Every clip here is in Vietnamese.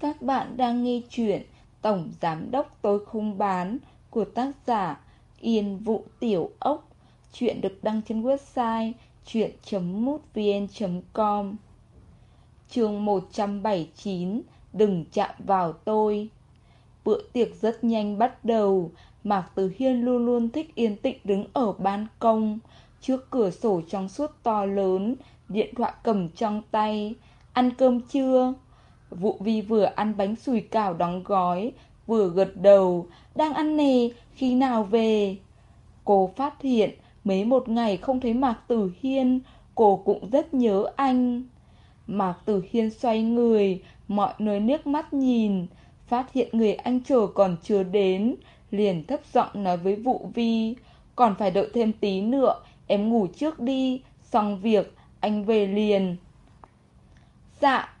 Các bạn đang nghe chuyện Tổng Giám Đốc Tôi Không Bán của tác giả Yên Vũ Tiểu Ốc. Chuyện được đăng trên website chuyện.mútvn.com Chương 179 Đừng chạm vào tôi. Bữa tiệc rất nhanh bắt đầu. Mạc Tử Hiên luôn luôn thích yên tĩnh đứng ở ban công. Trước cửa sổ trong suốt to lớn, Điện thoại cầm trong tay. Ăn cơm chưa? Vụ vi vừa ăn bánh sùi cảo đóng gói, vừa gật đầu, đang ăn nè, khi nào về? Cô phát hiện, mấy một ngày không thấy Mạc Tử Hiên, cô cũng rất nhớ anh. Mạc Tử Hiên xoay người, mọi nơi nước mắt nhìn, phát hiện người anh chờ còn chưa đến, liền thấp giọng nói với Vụ Vi, còn phải đợi thêm tí nữa, em ngủ trước đi, xong việc, anh về liền. Dạ,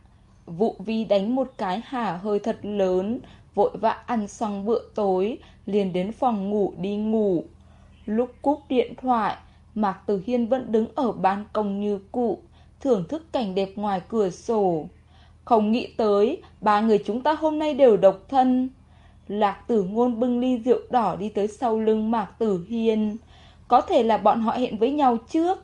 Vụ vi đánh một cái hả hơi thật lớn, vội vã ăn xong bữa tối, liền đến phòng ngủ đi ngủ. Lúc cúp điện thoại, Mạc Tử Hiên vẫn đứng ở ban công như cụ, thưởng thức cảnh đẹp ngoài cửa sổ. Không nghĩ tới, ba người chúng ta hôm nay đều độc thân. Lạc tử ngôn bưng ly rượu đỏ đi tới sau lưng Mạc Tử Hiên. Có thể là bọn họ hẹn với nhau trước.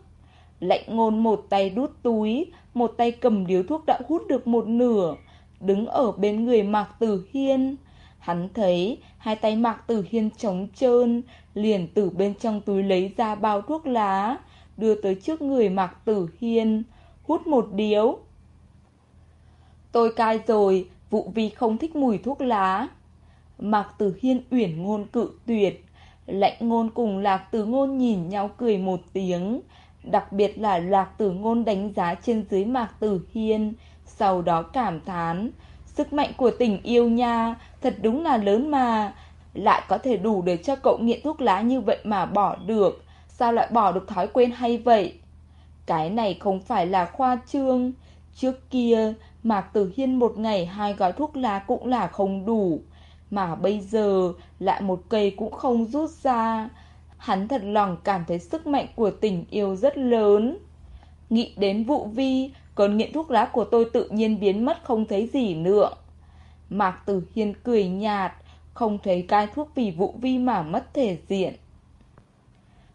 Lạnh ngôn một tay đút túi, một tay cầm điếu thuốc đã hút được một nửa, đứng ở bên người Mạc Tử Hiên. Hắn thấy hai tay Mạc Tử Hiên trống trơn, liền từ bên trong túi lấy ra bao thuốc lá, đưa tới trước người Mạc Tử Hiên, hút một điếu. Tôi cai rồi, vụ vi không thích mùi thuốc lá. Mạc Tử Hiên uyển ngôn cự tuyệt, lạnh ngôn cùng Lạc Tử ngôn nhìn nhau cười một tiếng, Đặc biệt là Lạc Tử Ngôn đánh giá trên dưới Mạc Tử Hiên, sau đó cảm thán. Sức mạnh của tình yêu nha, thật đúng là lớn mà. Lại có thể đủ để cho cậu nghiện thuốc lá như vậy mà bỏ được. Sao lại bỏ được thói quen hay vậy? Cái này không phải là khoa trương. Trước kia, Mạc Tử Hiên một ngày hai gói thuốc lá cũng là không đủ. Mà bây giờ, lại một cây cũng không rút ra. Hắn thật lòng cảm thấy sức mạnh của tình yêu rất lớn. Nghĩ đến vụ vi, cơn nghiện thuốc lá của tôi tự nhiên biến mất không thấy gì nữa. Mạc Tử Hiên cười nhạt, không thấy cai thuốc vì vụ vi mà mất thể diện.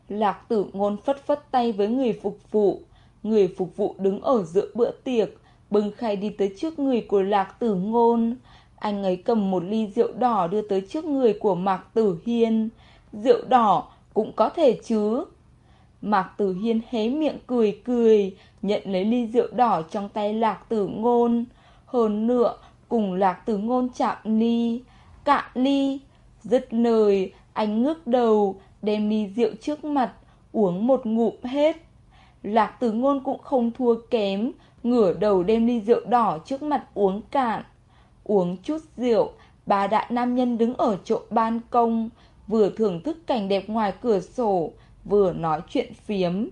Lạc tử ngôn phất phất tay với người phục vụ. Người phục vụ đứng ở giữa bữa tiệc, bưng khay đi tới trước người của lạc tử ngôn. Anh ấy cầm một ly rượu đỏ đưa tới trước người của Mạc Tử Hiên. Rượu đỏ cũng có thể chứ. Mạc Tử Hiên hé miệng cười cười, nhận lấy ly rượu đỏ trong tay Lạc Tử Ngôn. Hơn nữa, cùng Lạc Tử Ngôn chạm ly, cạn ly. Dứt lời, anh ngước đầu, đem ly rượu trước mặt, uống một ngụm hết. Lạc Tử Ngôn cũng không thua kém, ngửa đầu đem ly rượu đỏ trước mặt uống cạn. Uống chút rượu, ba đại nam nhân đứng ở chỗ ban công, vừa thưởng thức cảnh đẹp ngoài cửa sổ, vừa nói chuyện phiếm.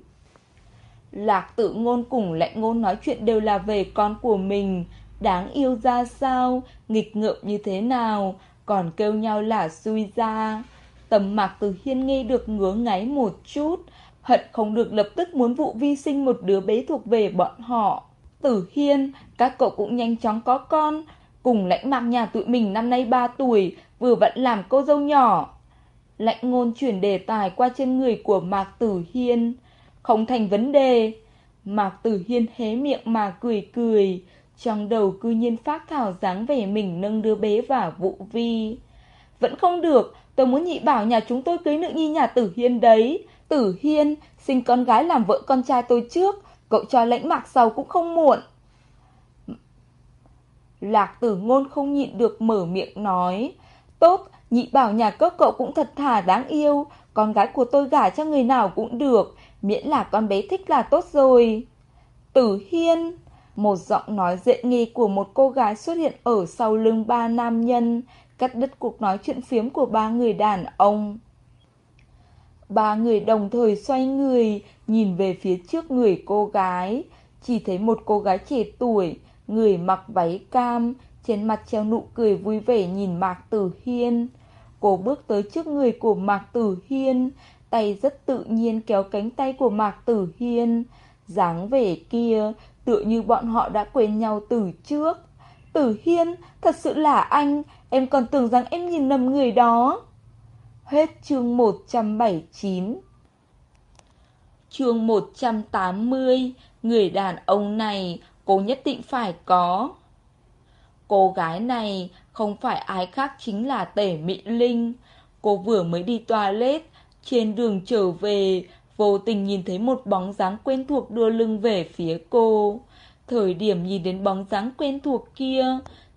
Lạc tự ngôn cùng lạnh ngôn nói chuyện đều là về con của mình, đáng yêu ra sao, nghịch ngợm như thế nào, còn kêu nhau là xui ra. Tầm mạc từ hiên nghe được ngứa ngáy một chút, hận không được lập tức muốn vụ vi sinh một đứa bé thuộc về bọn họ. Tử Hiên, các cậu cũng nhanh chóng có con, cùng lãnh mạc nhà tụi mình năm nay 3 tuổi, vừa vẫn làm cô dâu nhỏ. Lạnh ngôn chuyển đề tài qua trên người của Mạc Tử Hiên. Không thành vấn đề. Mạc Tử Hiên hé miệng mà cười cười. Trong đầu cư nhiên phát thảo dáng vẻ mình nâng đứa bé vào vụ vi. Vẫn không được, tôi muốn nhị bảo nhà chúng tôi cưới nữ nhi nhà Tử Hiên đấy. Tử Hiên, sinh con gái làm vợ con trai tôi trước, cậu cho lãnh mạc sau cũng không muộn. Lạc tử ngôn không nhịn được mở miệng nói. Tốt, Nhị bảo nhà cốc cậu cũng thật thà đáng yêu, con gái của tôi gả cho người nào cũng được, miễn là con bé thích là tốt rồi. Tử Hiên, một giọng nói dễ nghi của một cô gái xuất hiện ở sau lưng ba nam nhân, cắt đứt cuộc nói chuyện phiếm của ba người đàn ông. Ba người đồng thời xoay người, nhìn về phía trước người cô gái, chỉ thấy một cô gái trẻ tuổi, người mặc váy cam, trên mặt treo nụ cười vui vẻ nhìn Mạc Tử Hiên. Cô bước tới trước người của Mạc Tử Hiên, tay rất tự nhiên kéo cánh tay của Mạc Tử Hiên. dáng vẻ kia, tựa như bọn họ đã quen nhau từ trước. Tử Hiên, thật sự là anh, em còn tưởng rằng em nhìn lầm người đó. Hết chương 179 Chương 180 Người đàn ông này cô nhất định phải có Cô gái này không phải ai khác chính là Tể Mỹ Linh. Cô vừa mới đi toilet, Trên đường trở về, Vô tình nhìn thấy một bóng dáng quen thuộc đưa lưng về phía cô. Thời điểm nhìn đến bóng dáng quen thuộc kia,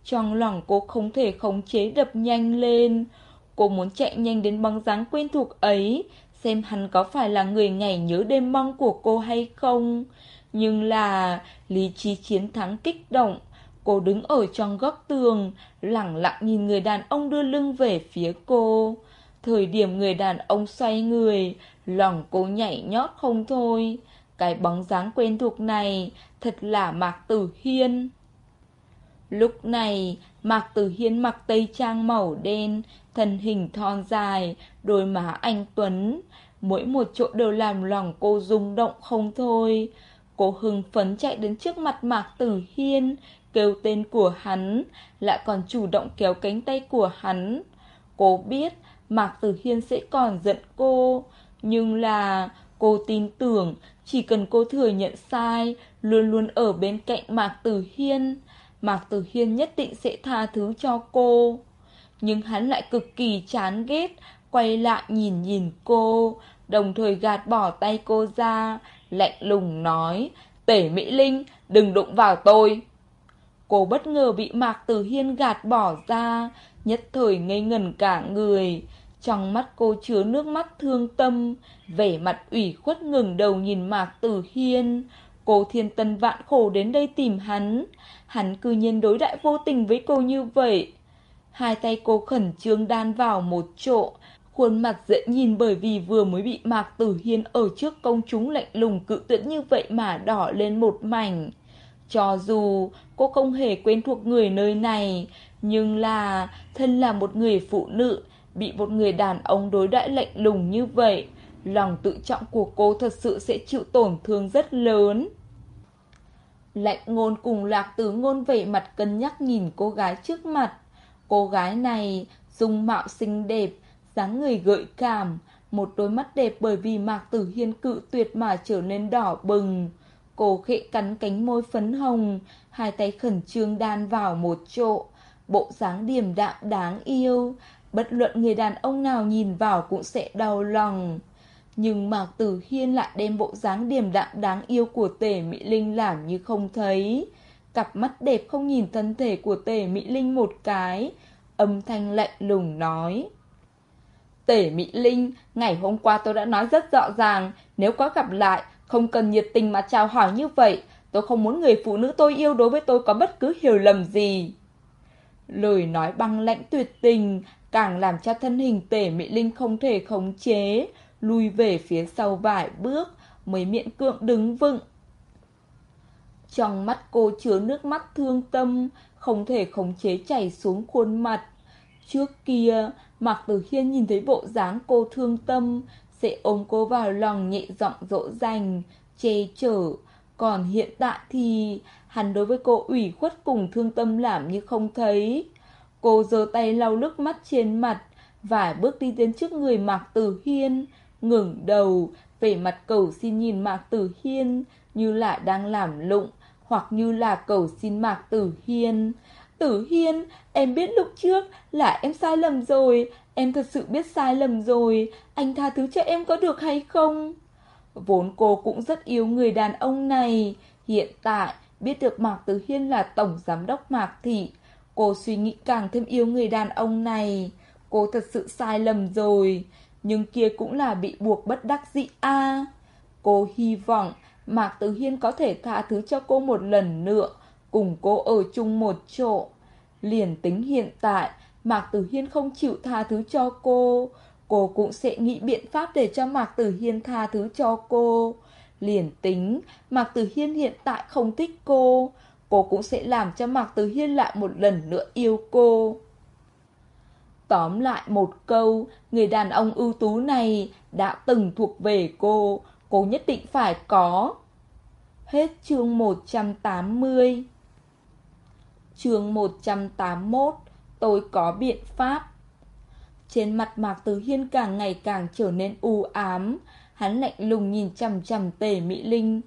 Trong lòng cô không thể khống chế đập nhanh lên. Cô muốn chạy nhanh đến bóng dáng quen thuộc ấy, Xem hắn có phải là người ngày nhớ đêm mong của cô hay không. Nhưng là, lý trí chiến thắng kích động. Cô đứng ở trong góc tường Lặng lặng nhìn người đàn ông đưa lưng về phía cô. Thời điểm người đàn ông xoay người, Lòng cô nhảy nhót không thôi. Cái bóng dáng quen thuộc này Thật là Mạc Tử Hiên. Lúc này, Mạc Tử Hiên mặc tây trang màu đen, Thân hình thon dài, Đôi má anh Tuấn. Mỗi một chỗ đều làm lòng cô rung động không thôi. Cô hưng phấn chạy đến trước mặt Mạc Tử Hiên, Kêu tên của hắn, Lại còn chủ động kéo cánh tay của hắn. Cô biết Mạc Tử Hiên sẽ còn giận cô, Nhưng là cô tin tưởng, Chỉ cần cô thừa nhận sai, Luôn luôn ở bên cạnh Mạc Tử Hiên, Mạc Tử Hiên nhất định sẽ tha thứ cho cô. Nhưng hắn lại cực kỳ chán ghét, Quay lại nhìn nhìn cô, Đồng thời gạt bỏ tay cô ra Lạnh lùng nói, Tể Mỹ Linh, đừng đụng vào tôi. Cô bất ngờ bị Mạc Tử Hiên gạt bỏ ra, Nhất thời ngây ngần cả người. Trong mắt cô chứa nước mắt thương tâm, Vẻ mặt ủy khuất ngừng đầu nhìn Mạc Tử Hiên. Cô thiên tân vạn khổ đến đây tìm hắn Hắn cư nhiên đối đại vô tình với cô như vậy. Hai tay cô khẩn trương đan vào một chỗ Khuôn mặt dễ nhìn bởi vì vừa mới bị Mạc Tử Hiên ở trước công chúng lạnh lùng cự tuyệt như vậy mà đỏ lên một mảnh. Cho dù cô không hề quen thuộc người nơi này, nhưng là thân là một người phụ nữ, bị một người đàn ông đối đãi lạnh lùng như vậy, lòng tự trọng của cô thật sự sẽ chịu tổn thương rất lớn. Lạnh ngôn cùng lạc tứ ngôn vẻ mặt cân nhắc nhìn cô gái trước mặt. Cô gái này dung mạo xinh đẹp, dáng người gợi cảm, một đôi mắt đẹp bởi vì Mạc Tử Hiên cự tuyệt mà trở nên đỏ bừng. Cô khẽ cắn cánh môi phấn hồng, hai tay khẩn trương đan vào một chỗ, bộ dáng điềm đạm đáng yêu, bất luận người đàn ông nào nhìn vào cũng sẽ đau lòng. Nhưng Mạc Tử Hiên lại đem bộ dáng điềm đạm đáng yêu của Tề Mỹ Linh làm như không thấy. Cặp mắt đẹp không nhìn thân thể của Tề Mỹ Linh một cái, âm thanh lạnh lùng nói. Tể Mỹ Linh, ngày hôm qua tôi đã nói rất rõ ràng, nếu có gặp lại, không cần nhiệt tình mà chào hỏi như vậy, tôi không muốn người phụ nữ tôi yêu đối với tôi có bất cứ hiểu lầm gì. Lời nói băng lãnh tuyệt tình, càng làm cho thân hình tể Mỹ Linh không thể khống chế, lùi về phía sau vài bước, mới miệng cưỡng đứng vững. Trong mắt cô chứa nước mắt thương tâm, không thể khống chế chảy xuống khuôn mặt. Trước kia, Mạc Tử Hiên nhìn thấy bộ dáng cô thương tâm, sẽ ôm cô vào lòng nhẹ giọng dỗ dành, che chở. Còn hiện tại thì hắn đối với cô ủy khuất cùng thương tâm làm như không thấy. Cô giơ tay lau nước mắt trên mặt, và bước đi đến trước người Mạc Tử Hiên, ngẩng đầu, vẻ mặt cầu xin nhìn Mạc Tử Hiên, như là đang làm lụng, hoặc như là cầu xin Mạc Tử Hiên. Tử Hiên, em biết lúc trước là em sai lầm rồi, em thật sự biết sai lầm rồi, anh tha thứ cho em có được hay không? Vốn cô cũng rất yêu người đàn ông này, hiện tại biết được Mạc Tử Hiên là tổng giám đốc Mạc Thị, cô suy nghĩ càng thêm yêu người đàn ông này. Cô thật sự sai lầm rồi, nhưng kia cũng là bị buộc bất đắc dĩ a. Cô hy vọng Mạc Tử Hiên có thể tha thứ cho cô một lần nữa, cùng cô ở chung một chỗ. Liền tính hiện tại, Mạc Tử Hiên không chịu tha thứ cho cô, cô cũng sẽ nghĩ biện pháp để cho Mạc Tử Hiên tha thứ cho cô. Liền tính, Mạc Tử Hiên hiện tại không thích cô, cô cũng sẽ làm cho Mạc Tử Hiên lại một lần nữa yêu cô. Tóm lại một câu, người đàn ông ưu tú này đã từng thuộc về cô, cô nhất định phải có. Hết chương 180 chương 181 Tôi có biện pháp. Trên mặt Mạc Tử Hiên càng ngày càng trở nên u ám. Hắn lạnh lùng nhìn chằm chằm tề Mỹ Linh.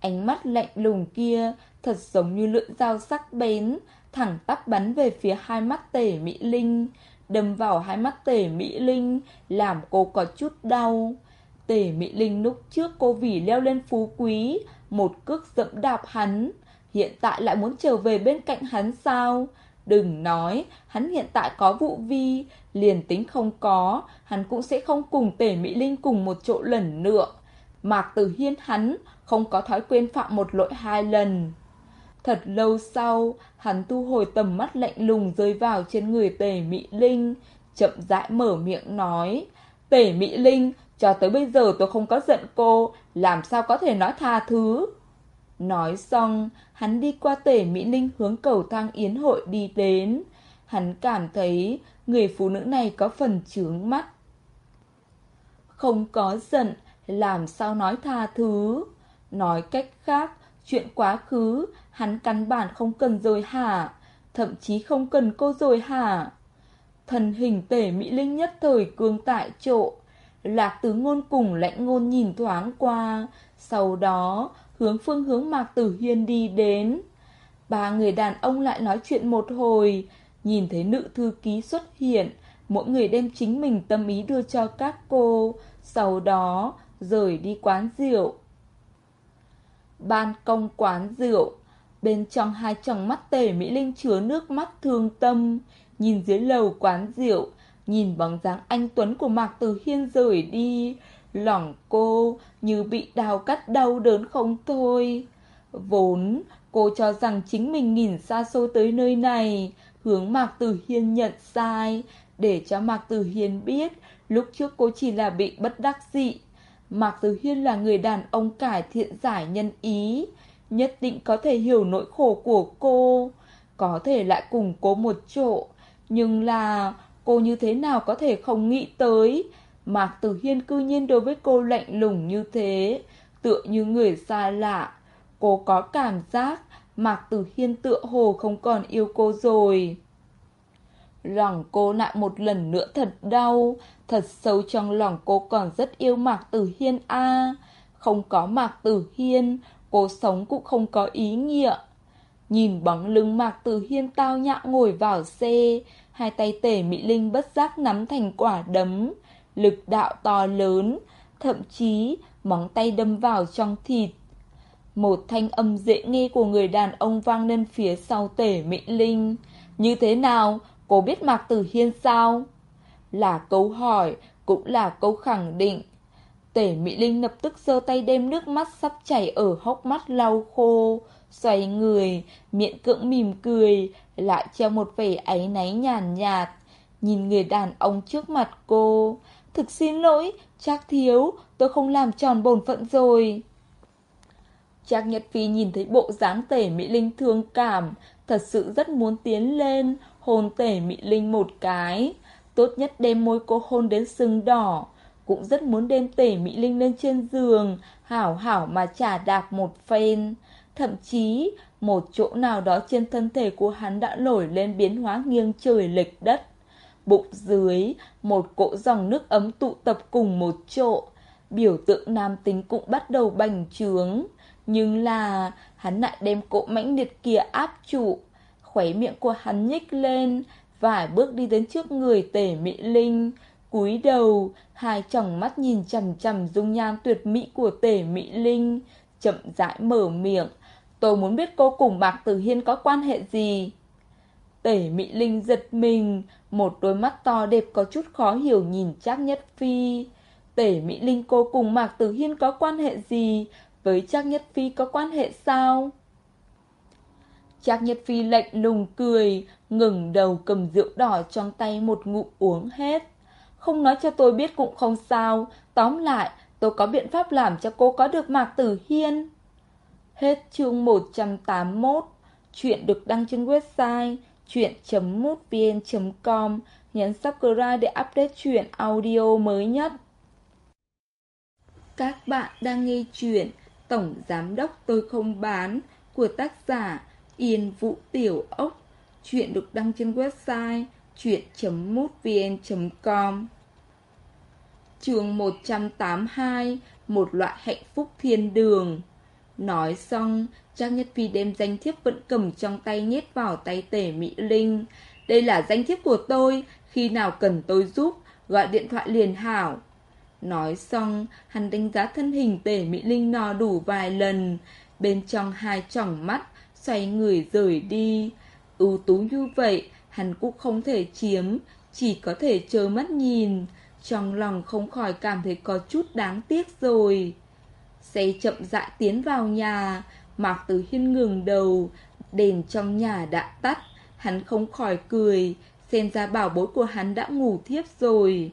Ánh mắt lạnh lùng kia Thật giống như lưỡi dao sắc bén, Thẳng tắp bắn về phía hai mắt tề Mỹ Linh. Đâm vào hai mắt tề Mỹ Linh, Làm cô có chút đau. Tề Mỹ Linh lúc trước cô vì leo lên phú quý, Một cước dẫm đạp hắn. Hiện tại lại muốn trở về bên cạnh hắn sao? Đừng nói Hắn hiện tại có vụ vi Liền tính không có Hắn cũng sẽ không cùng Tề Mỹ Linh cùng một chỗ lần nữa. Mạc Tử Hiên hắn Không có thói quen phạm một lỗi hai lần. Thật lâu sau Hắn thu hồi tầm mắt lạnh lùng rơi vào trên người Tề Mỹ Linh Chậm rãi mở miệng nói Tề Mỹ Linh cho tới bây giờ tôi không có giận cô, làm sao có thể nói tha thứ. Nói xong, hắn đi qua tể Mỹ Linh hướng cầu thang yến hội đi đến. Hắn cảm thấy người phụ nữ này có phần chướng mắt. Không có giận, làm sao nói tha thứ. Nói cách khác, chuyện quá khứ, hắn căn bản không cần rồi hả? Thậm chí không cần cô rồi hả? Thần hình tể Mỹ Linh nhất thời cương tại chỗ, Lạc tứ ngôn cùng lãnh ngôn nhìn thoáng qua, sau đó hướng phương hướng Mạc Tử Hiên đi đến. Ba người đàn ông lại nói chuyện một hồi, nhìn thấy nữ thư ký xuất hiện, mỗi người đem chính mình tâm ý đưa cho các cô, sau đó rời đi quán rượu. Ban công quán rượu, bên trong hai tròng mắt tề Mỹ Linh chứa nước mắt thương tâm, nhìn dưới lầu quán rượu, Nhìn bóng dáng anh Tuấn của Mạc Tử Hiên rời đi Lòng cô như bị đào cắt đau đớn không thôi. Vốn cô cho rằng chính mình nhìn xa xôi tới nơi này, Hướng Mạc Tử Hiên nhận sai. Để cho Mạc Tử Hiên biết, Lúc trước cô chỉ là bị bất đắc dị. Mạc Tử Hiên là người đàn ông cải thiện giải nhân ý, Nhất định có thể hiểu nỗi khổ của cô, Có thể lại cùng cô một chỗ. Nhưng là Cô như thế nào có thể không nghĩ tới Mạc Tử Hiên cư nhiên đối với cô lạnh lùng như thế Tựa như người xa lạ. Cô có cảm giác Mạc Tử Hiên tựa hồ không còn yêu cô rồi. Lòng cô lại một lần nữa thật đau Thật sâu trong lòng cô còn rất yêu Mạc Tử Hiên a. Không có Mạc Tử Hiên Cô sống cũng không có ý nghĩa. Nhìn bóng lưng Mạc Tử Hiên tao nhã ngồi vào xe hai tay tể Mỹ Linh bất giác nắm thành quả đấm, lực đạo to lớn, thậm chí móng tay đâm vào trong thịt. Một thanh âm dễ nghe của người đàn ông vang lên phía sau tể Mỹ Linh. Như thế nào? Cô biết Mạc Tử Hiên sao? Là câu hỏi, cũng là câu khẳng định. Tể Mỹ Linh lập tức giơ tay đem nước mắt sắp chảy ở hốc mắt lau khô, xoay người, miệng cưỡng mỉm cười, lại treo một vẻ áy náy nhàn nhạt, nhìn người đàn ông trước mặt cô. Thực xin lỗi, chắc thiếu, tôi không làm tròn bổn phận rồi. Trác Nhật Phi nhìn thấy bộ dáng tể Mỹ Linh thương cảm, thật sự rất muốn tiến lên, hôn tể Mỹ Linh một cái. Tốt nhất đem môi cô hôn đến sưng đỏ, cũng rất muốn đem tể Mỹ Linh lên trên giường, hảo hảo mà trả đạp một phen. Thậm chí, một chỗ nào đó trên thân thể của hắn đã nổi lên biến hóa nghiêng trời lệch đất. Bụng dưới, một cỗ dòng nước ấm tụ tập cùng một chỗ. Biểu tượng nam tính cũng bắt đầu bành trướng. Nhưng là, hắn lại đem cỗ mãnh liệt kia áp trụ. Khóe miệng của hắn nhích lên, vài bước đi đến trước người tể Mỹ Linh. cúi đầu, hai tròng mắt nhìn chằm chằm dung nhan tuyệt mỹ của tể Mỹ Linh, chậm rãi mở miệng, Tôi muốn biết cô cùng Mạc Tử Hiên có quan hệ gì. Tể Mỹ Linh giật mình, một đôi mắt to đẹp có chút khó hiểu nhìn Trác Nhất Phi. Tể Mỹ Linh cô cùng Mạc Tử Hiên có quan hệ gì, với Trác Nhất Phi có quan hệ sao? Trác Nhất Phi lạnh lùng cười, ngừng đầu cầm rượu đỏ trong tay một ngụm uống hết. Không nói cho tôi biết cũng không sao, tóm lại, tôi có biện pháp làm cho cô có được Mạc Tử Hiên. Hết chương 181 Chuyện được đăng trên website chuyện.mútvn.com Nhấn subscribe để update chuyện audio mới nhất. Các bạn đang nghe chuyện Tổng Giám Đốc Tôi Không Bán của tác giả Yên Vũ Tiểu Ốc. Chuyện được đăng trên website chuyện.mútvn.com Chương 182 Một loại hạnh phúc thiên đường. Nói xong, Trang Nhất Phi đem danh thiếp vẫn cầm trong tay nhét vào tay tể Mỹ Linh. Đây là danh thiếp của tôi, khi nào cần tôi giúp, gọi điện thoại liền hảo. Nói xong, hắn đánh giá thân hình tể Mỹ Linh no đủ vài lần, bên trong hai tròng mắt, xoay người rời đi. ưu tú như vậy, hắn cũng không thể chiếm, chỉ có thể chờ mắt nhìn. Trong lòng không khỏi cảm thấy có chút đáng tiếc rồi. Xe chậm rãi tiến vào nhà, Mạc Tử Hiên ngừng đầu, đèn trong nhà đã tắt, hắn không khỏi cười, xem ra bảo bối của hắn đã ngủ thiếp rồi.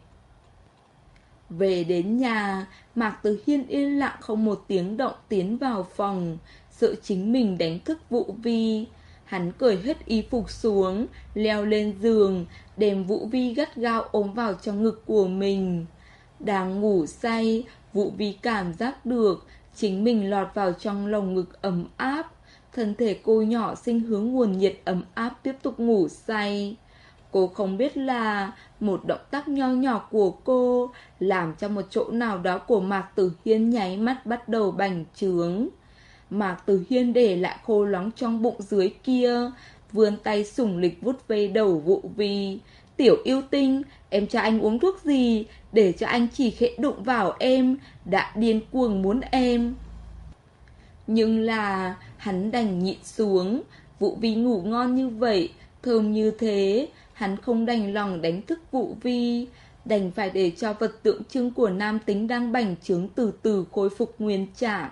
Về đến nhà, Mạc Tử Hiên yên lặng không một tiếng động tiến vào phòng, sợ chính mình đánh thức Vũ Vi. Hắn cởi hết y phục xuống, leo lên giường, đem Vũ Vi gắt gao ôm vào trong ngực của mình. Đang ngủ say, Vũ Vi cảm giác được chính mình lọt vào trong lồng ngực ấm áp. Thân thể cô nhỏ sinh hướng nguồn nhiệt ấm áp tiếp tục ngủ say. Cô không biết là một động tác nho nhỏ của cô làm cho một chỗ nào đó của Mạc Tử Hiên nháy mắt bắt đầu bành trướng. Mạc Tử Hiên để lại khô lóng trong bụng dưới kia, vươn tay sủng lịch vút về đầu vụ vi. Tiểu yêu tinh, em cho anh uống thuốc gì, để cho anh chỉ khẽ đụng vào em, đã điên cuồng muốn em. Nhưng là, hắn đành nhịn xuống, vụ vi ngủ ngon như vậy, thơm như thế, hắn không đành lòng đánh thức vụ vi, đành phải để cho vật tượng trưng của nam tính đang bành trướng từ từ khôi phục nguyên trạng.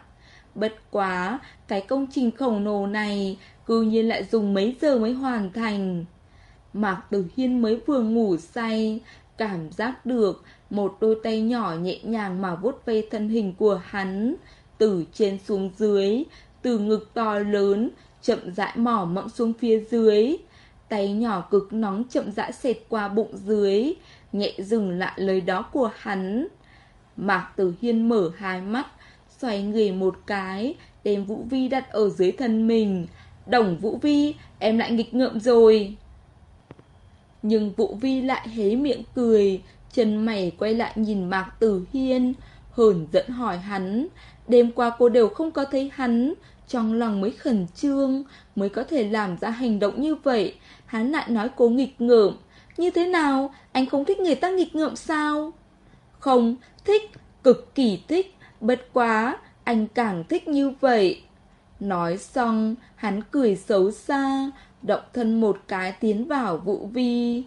Bất quá, cái công trình khổng lồ này cư nhiên lại dùng mấy giờ mới hoàn thành. Mạc Tử Hiên mới vừa ngủ say, cảm giác được một đôi tay nhỏ nhẹ nhàng mà vuốt ve thân hình của hắn, từ trên xuống dưới, từ ngực to lớn, chậm rãi mỏ mẫm xuống phía dưới. Tay nhỏ cực nóng chậm rãi xẹt qua bụng dưới, nhẹ dừng lại lời đó của hắn. Mạc Tử Hiên mở hai mắt, xoay người một cái, đem Vũ Vi đặt ở dưới thân mình. Đồng Vũ Vi, em lại nghịch ngợm rồi. Nhưng Vũ Vi lại hé miệng cười, chân mày quay lại nhìn Mạc Tử Hiên, hờn dẫn hỏi hắn. Đêm qua cô đều không có thấy hắn, trong lòng mới khẩn trương, mới có thể làm ra hành động như vậy. Hắn lại nói cô nghịch ngợm. Như thế nào? Anh không thích người ta nghịch ngợm sao? Không, thích, cực kỳ thích. Bất quá, anh càng thích như vậy. Nói xong, hắn cười xấu xa, động thân một cái tiến vào vũ vi.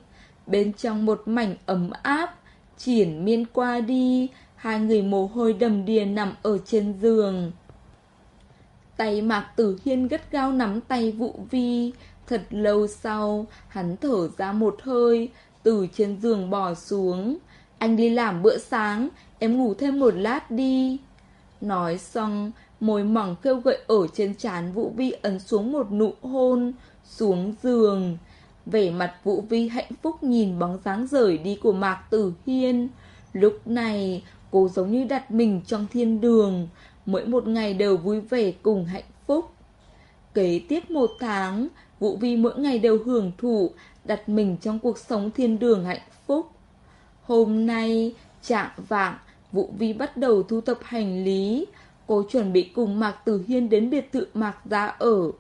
Bên trong một mảnh ấm áp, triển miên qua đi, hai người mồ hôi đầm đìa nằm ở trên giường. Tay Mạc Tử Hiên gắt gao nắm tay Vũ Vi, thật lâu sau, hắn thở ra một hơi, từ trên giường bò xuống. Anh đi làm bữa sáng, em ngủ thêm một lát đi. Nói xong, môi mỏng kêu gợi ở trên trán Vũ Vi ấn xuống một nụ hôn, xuống giường. Vẻ mặt Vũ Vi hạnh phúc nhìn bóng dáng rời đi của Mạc Tử Hiên. Lúc này, cô giống như đặt mình trong thiên đường, mỗi một ngày đều vui vẻ cùng hạnh phúc. Kế tiếp một tháng, Vũ Vi mỗi ngày đều hưởng thụ, đặt mình trong cuộc sống thiên đường hạnh phúc. Hôm nay, trạng vạng, Vũ Vi bắt đầu thu tập hành lý. Cô chuẩn bị cùng Mạc Tử Hiên đến biệt thự Mạc Gia ở.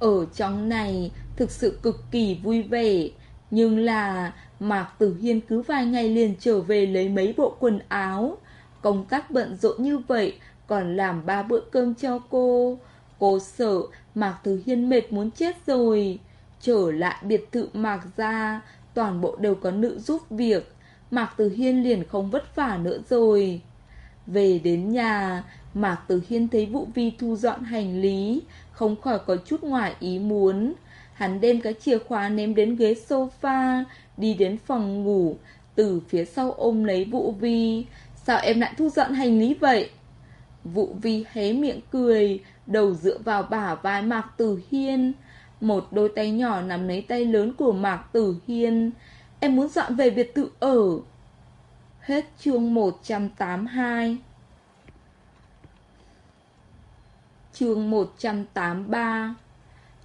Ở trong này thực sự cực kỳ vui vẻ. Nhưng là Mạc Tử Hiên cứ vài ngày liền trở về lấy mấy bộ quần áo. Công tác bận rộn như vậy còn làm ba bữa cơm cho cô. Cô sợ Mạc Tử Hiên mệt muốn chết rồi. Trở lại biệt thự Mạc ra toàn bộ đều có nữ giúp việc. Mạc Tử Hiên liền không vất vả nữa rồi. Về đến nhà, Mạc Tử Hiên thấy Vũ Vi thu dọn hành lý, không khỏi có chút ngoài ý muốn. Hắn đem cái chìa khóa ném đến ghế sofa, đi đến phòng ngủ, từ phía sau ôm lấy Vũ Vi. Sao em lại thu dọn hành lý vậy? Vũ Vi hé miệng cười, đầu dựa vào bả vai Mạc Tử Hiên. Một đôi tay nhỏ nắm lấy tay lớn của Mạc Tử Hiên. Em muốn dọn về biệt thự ở. Hết chương 182 Chương 183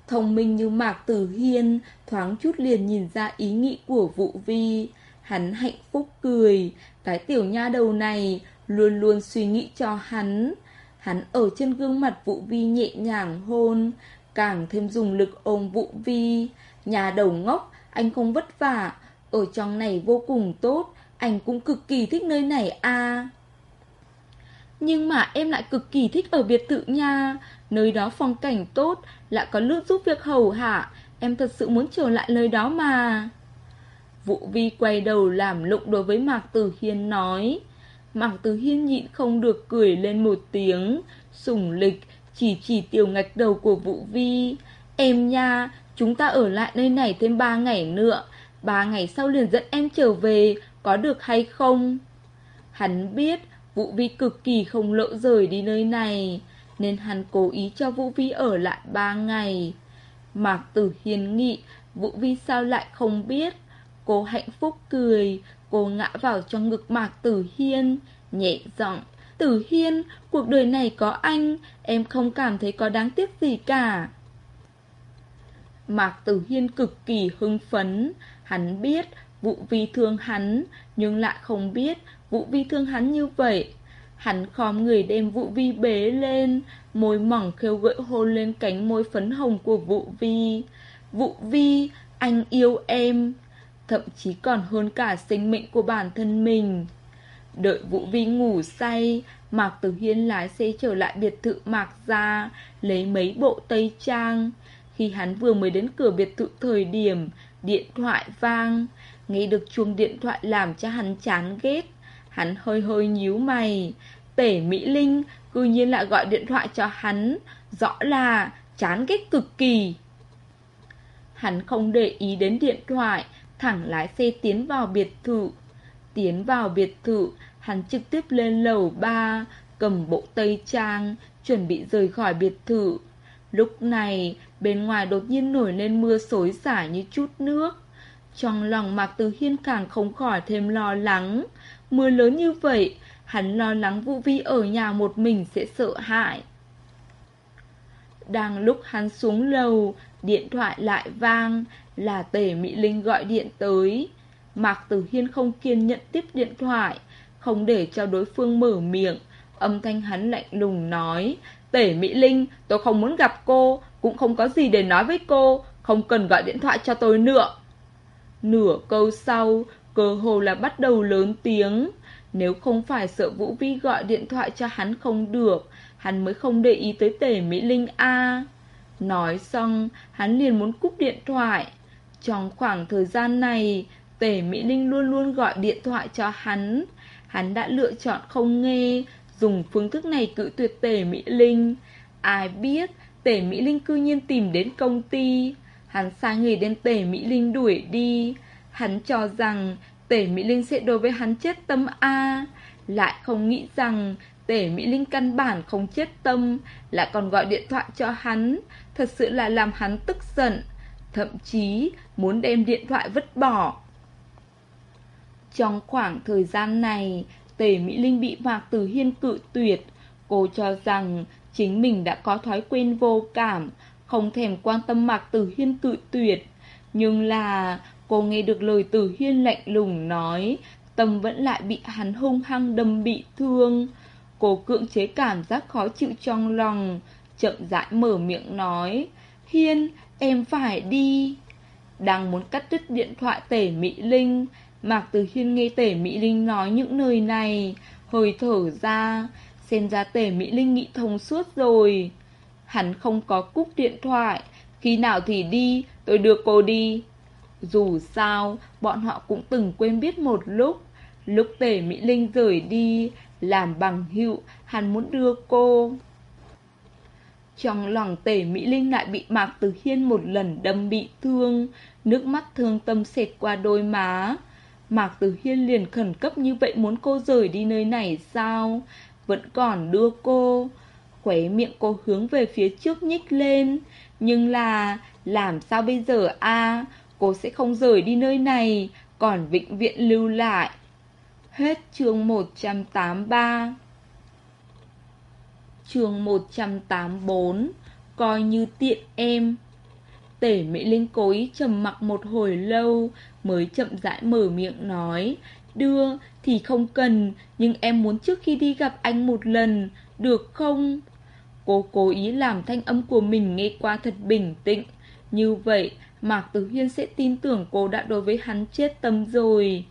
Thông minh như Mạc Tử Hiên, thoáng chút liền nhìn ra ý nghĩ của Vũ Vi. Hắn hạnh phúc cười, cái tiểu nha đầu này luôn luôn suy nghĩ cho hắn. Hắn ở trên gương mặt Vũ Vi nhẹ nhàng hôn, càng thêm dùng lực ôm Vũ Vi. Nhà đầu ngốc, anh không vất vả, ở trong này vô cùng tốt, anh cũng cực kỳ thích nơi này à. Nhưng mà em lại cực kỳ thích ở biệt thự nha. Nơi đó phong cảnh tốt, Lại có lướt giúp việc hầu hạ. Em thật sự muốn trở lại nơi đó mà. Vũ Vi quay đầu làm lụng đối với Mạc Tử Hiên nói. Mạc Tử Hiên nhịn không được cười lên một tiếng. Sủng lịch, Chỉ chỉ tiểu ngạch đầu của Vũ Vi. Em nha, Chúng ta ở lại nơi này thêm ba ngày nữa. Ba ngày sau liền dẫn em trở về, Có được hay không? Hắn biết Vũ Vi cực kỳ không lỡ rời đi nơi này Nên hắn cố ý cho Vũ Vi ở lại ba ngày. Mạc Tử Hiên nghị Vũ Vi sao lại không biết? Cô hạnh phúc cười Cô ngã vào trong ngực Mạc Tử Hiên Nhẹ giọng Tử Hiên, cuộc đời này có anh Em không cảm thấy có đáng tiếc gì cả. Mạc Tử Hiên cực kỳ hưng phấn Hắn biết Vũ Vi thương hắn Nhưng lại không biết Vũ Vi thương hắn như vậy. Hắn khom người đem Vũ Vi bế lên Môi mỏng khêu gợi hôn lên cánh môi phấn hồng của Vũ Vi. Vũ Vi, anh yêu em Thậm chí còn hơn cả sinh mệnh của bản thân mình. Đợi Vũ Vi ngủ say Mạc Tử Hiên lái xe trở lại biệt thự Mạc ra Lấy mấy bộ tây trang. Khi hắn vừa mới đến cửa biệt thự thời điểm Điện thoại vang. Nghe được chuông điện thoại làm cho hắn chán ghét. Hắn hơi hơi nhíu mày. Tể Mỹ Linh cư nhiên lại gọi điện thoại cho hắn. Rõ là chán ghét cực kỳ. Hắn không để ý đến điện thoại, Thẳng lái xe tiến vào biệt thự. Tiến vào biệt thự, Hắn trực tiếp lên lầu ba, Cầm bộ tây trang, Chuẩn bị rời khỏi biệt thự. Lúc này, bên ngoài đột nhiên nổi lên mưa xối xả như chút nước. Trong lòng Mạc Từ Hiên càng không khỏi thêm lo lắng. Mưa lớn như vậy, Hắn lo lắng Vũ Vi ở nhà một mình sẽ sợ hãi. Đang lúc hắn xuống lầu, Điện thoại lại vang, Là tể Mỹ Linh gọi điện tới. Mạc Tử Hiên không kiên nhận tiếp điện thoại, Không để cho đối phương mở miệng. Âm thanh hắn lạnh lùng nói, Tể Mỹ Linh, tôi không muốn gặp cô, Cũng không có gì để nói với cô, Không cần gọi điện thoại cho tôi nữa. Nửa câu sau Cơ hồ là bắt đầu lớn tiếng. Nếu không phải sợ Vũ Vi gọi điện thoại cho hắn không được, Hắn mới không để ý tới tể Mỹ Linh A. Nói xong, Hắn liền muốn cúp điện thoại. Trong khoảng thời gian này, Tể Mỹ Linh luôn luôn gọi điện thoại cho hắn. Hắn đã lựa chọn không nghe, Dùng phương thức này cự tuyệt Tể Mỹ Linh. Ai biết, Tể Mỹ Linh cư nhiên tìm đến công ty. Hắn sai người đến Tể Mỹ Linh đuổi đi. Hắn cho rằng Tể Mỹ Linh sẽ đối với hắn chết tâm A, Lại không nghĩ rằng Tể Mỹ Linh căn bản không chết tâm, Lại còn gọi điện thoại cho hắn. Thật sự là làm hắn tức giận, Thậm chí muốn đem điện thoại vứt bỏ. Trong khoảng thời gian này Tề Mỹ Linh bị Mạc Tử Hiên cự tuyệt. Cô cho rằng chính mình đã có thói quen vô cảm, Không thèm quan tâm Mạc Tử Hiên cự tuyệt. Nhưng là cô nghe được lời Tử Hiên lạnh lùng nói Tâm vẫn lại bị hắn hung hăng đâm bị thương. Cô cưỡng chế cảm giác khó chịu trong lòng Chậm rãi mở miệng nói Hiên, em phải đi. Đang muốn cắt đứt điện thoại tể Mỹ Linh Mạc Từ Hiên nghe tể Mỹ Linh nói những lời này Hơi thở ra Xem ra tể Mỹ Linh nghĩ thông suốt rồi. Hắn không có cúp điện thoại Khi nào thì đi Tôi đưa cô đi. Dù sao Bọn họ cũng từng quên biết một lúc Lúc tể Mỹ Linh rời đi Làm bằng hữu Hắn muốn đưa cô trong lòng tể Mỹ Linh lại bị Mạc Từ Hiên một lần đâm bị thương, nước mắt thương tâm xẹt qua đôi má. Mạc Từ Hiên liền khẩn cấp như vậy muốn cô rời đi nơi này sao? Vẫn còn đưa cô. Khóe miệng cô hướng về phía trước nhích lên. Nhưng là, làm sao bây giờ a Cô sẽ không rời đi nơi này, còn vĩnh viễn lưu lại. Hết chương 183 Chương 184 Coi như tiện em Tể Mỹ Linh cố ý trầm mặc một hồi lâu Mới chậm rãi mở miệng nói Đưa thì không cần Nhưng em muốn trước khi đi gặp anh một lần Được không? Cô cố ý làm thanh âm của mình nghe qua thật bình tĩnh Như vậy Mạc Tử Hiên sẽ tin tưởng cô đã đối với hắn chết tâm rồi.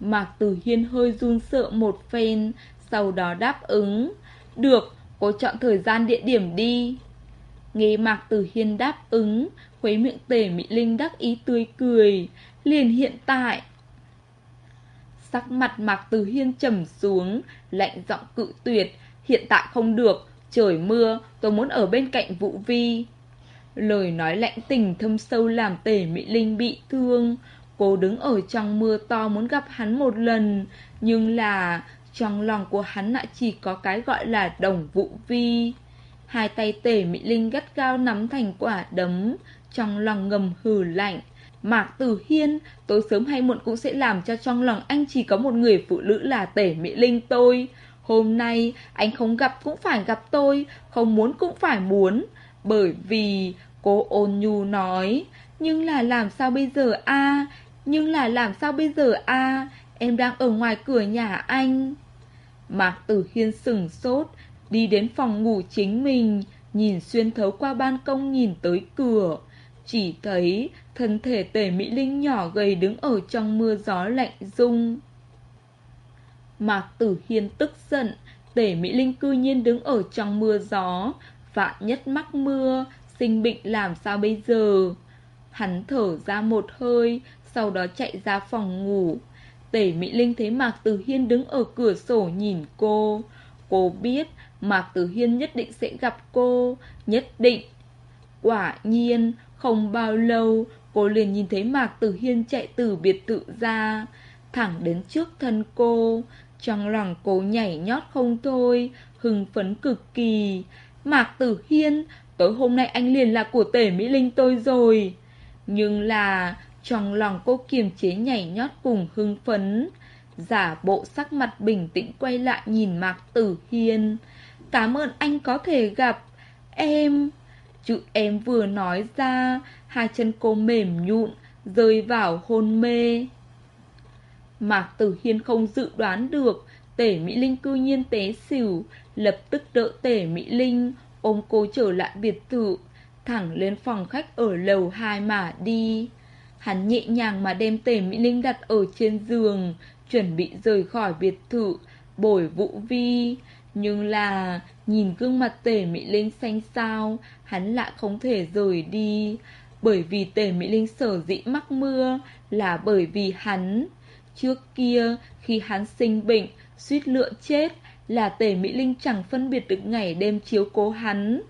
Mạc Tử Hiên hơi run sợ một phen Sau đó đáp ứng. Được, cô chọn thời gian địa điểm đi. Nghe Mạc Tử Hiên đáp ứng Khuấy miệng tể Mỹ Linh đắc ý tươi cười Liền hiện tại. Sắc mặt Mạc Tử Hiên trầm xuống Lạnh giọng cự tuyệt Hiện tại không được Trời mưa tôi muốn ở bên cạnh Vũ Vi. Lời nói lạnh tình thâm sâu làm tể Mỹ Linh bị thương Cô đứng ở trong mưa to muốn gặp hắn một lần Nhưng là trong lòng của hắn lại chỉ có cái gọi là đồng vụ Vi Hai tay tể Mỹ Linh gắt gao nắm thành quả đấm Trong lòng ngầm hừ lạnh Mạc Tử Hiên, tối sớm hay muộn cũng sẽ làm cho trong lòng anh chỉ có một người phụ nữ là tể Mỹ Linh tôi. Hôm nay, anh không gặp cũng phải gặp tôi, không muốn cũng phải muốn. Bởi vì, cô ôn nhu nói, nhưng là làm sao bây giờ a Nhưng là làm sao bây giờ a Em đang ở ngoài cửa nhà anh. Mạc Tử Hiên sừng sốt, đi đến phòng ngủ chính mình, nhìn xuyên thấu qua ban công nhìn tới cửa. Chỉ thấy thân thể tề Mỹ Linh nhỏ gầy đứng ở trong mưa gió lạnh rung. Mạc Tử Hiên tức giận, tề Mỹ Linh cư nhiên đứng ở trong mưa gió, vạn nhất mắc mưa, sinh bệnh làm sao bây giờ? Hắn thở ra một hơi, sau đó chạy ra phòng ngủ. Tể Mỹ Linh thấy Mạc Tử Hiên đứng ở cửa sổ nhìn cô. Cô biết Mạc Tử Hiên nhất định sẽ gặp cô, nhất định. Quả nhiên, không bao lâu, cô liền nhìn thấy Mạc Tử Hiên chạy từ biệt thự ra, thẳng đến trước thân cô. Trong lòng cô nhảy nhót không thôi, hưng phấn cực kỳ. Mạc Tử Hiên, tối hôm nay anh liền là của tể Mỹ Linh tôi rồi. Nhưng là, trong lòng cô kiềm chế nhảy nhót cùng hưng phấn. Giả bộ sắc mặt bình tĩnh quay lại nhìn Mạc Tử Hiên. Cảm ơn anh có thể gặp. Em... Chữ em vừa nói ra, hai chân cô mềm nhụn, rơi vào hôn mê. Mạc Tử Hiên không dự đoán được, tể Mỹ Linh cư nhiên té xỉu, lập tức đỡ tể Mỹ Linh, ôm cô trở lại biệt thự, thẳng lên phòng khách ở lầu 2 mà đi. Hắn nhẹ nhàng mà đem tề Mỹ Linh đặt ở trên giường, chuẩn bị rời khỏi biệt thự, bồi vũ vi. Nhưng là, nhìn gương mặt tề Mỹ Linh xanh xao, hắn lại không thể rời đi. Bởi vì tề Mỹ Linh sở dĩ mắc mưa là bởi vì hắn. Trước kia, khi hắn sinh bệnh, suýt lựa chết, là tể Mỹ Linh chẳng phân biệt được ngày đêm chiếu cố hắn.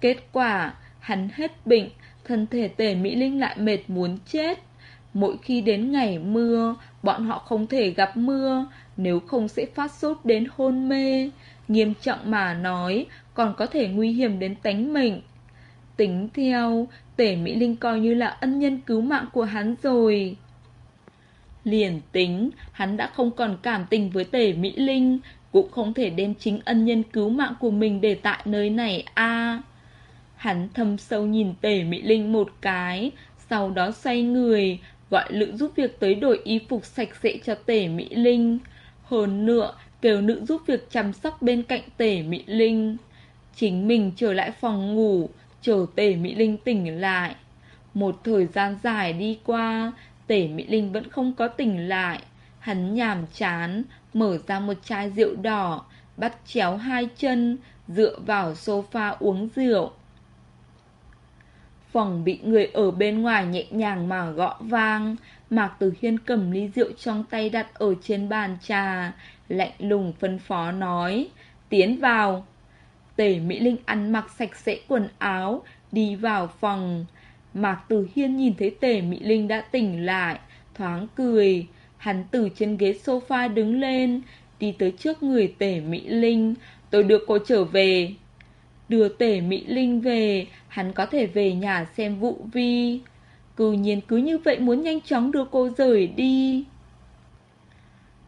Kết quả, hắn hết bệnh, thân thể tể Mỹ Linh lại mệt muốn chết. Mỗi khi đến ngày mưa, bọn họ không thể gặp mưa, nếu không sẽ phát sốt đến hôn mê. Nghiêm trọng mà nói, còn có thể nguy hiểm đến tánh mệnh. Tính theo, tể Mỹ Linh coi như là ân nhân cứu mạng của hắn rồi. Liền tính, hắn đã không còn cảm tình với tể Mỹ Linh, cũng không thể đem chính ân nhân cứu mạng của mình để tại nơi này a Hắn thâm sâu nhìn tể Mỹ Linh một cái, sau đó xoay người, gọi lữ giúp việc tới đổi y phục sạch sẽ cho tể Mỹ Linh. Hơn nữa, kêu nữ giúp việc chăm sóc bên cạnh tể Mỹ Linh. Chính mình trở lại phòng ngủ, chờ tể Mỹ Linh tỉnh lại. Một thời gian dài đi qua, tể Mỹ Linh vẫn không có tỉnh lại. Hắn nhàm chán, mở ra một chai rượu đỏ, bắt chéo hai chân, dựa vào sofa uống rượu. Phòng bị người ở bên ngoài nhẹ nhàng mà gõ vang, Mạc Tử Hiên cầm ly rượu trong tay đặt ở trên bàn trà, lạnh lùng phân phó nói, tiến vào. Tể Mỹ Linh ăn mặc sạch sẽ quần áo, đi vào phòng. Mạc Tử Hiên nhìn thấy Tể Mỹ Linh đã tỉnh lại, thoáng cười. Hắn từ trên ghế sofa đứng lên, đi tới trước người Tể Mỹ Linh. Tôi đưa cô trở về. Đưa Tể Mỹ Linh về, hắn có thể về nhà xem vụ vi. Cư nhiên cứ như vậy muốn nhanh chóng đưa cô rời đi.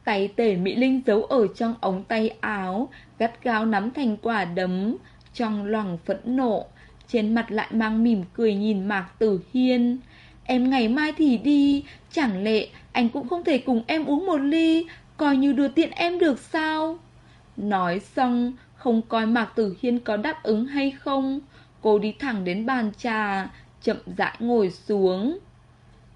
Tay tể Mỹ Linh giấu ở trong ống tay áo, gắt gao nắm thành quả đấm, trong lòng phẫn nộ. trên mặt lại mang mỉm cười nhìn Mạc Tử Hiên. Em ngày mai thì đi, chẳng lẽ anh cũng không thể cùng em uống một ly, coi như đưa tiện em được sao? Nói xong, không coi Mạc Tử Hiên có đáp ứng hay không, cô đi thẳng đến bàn trà, chậm rãi ngồi xuống.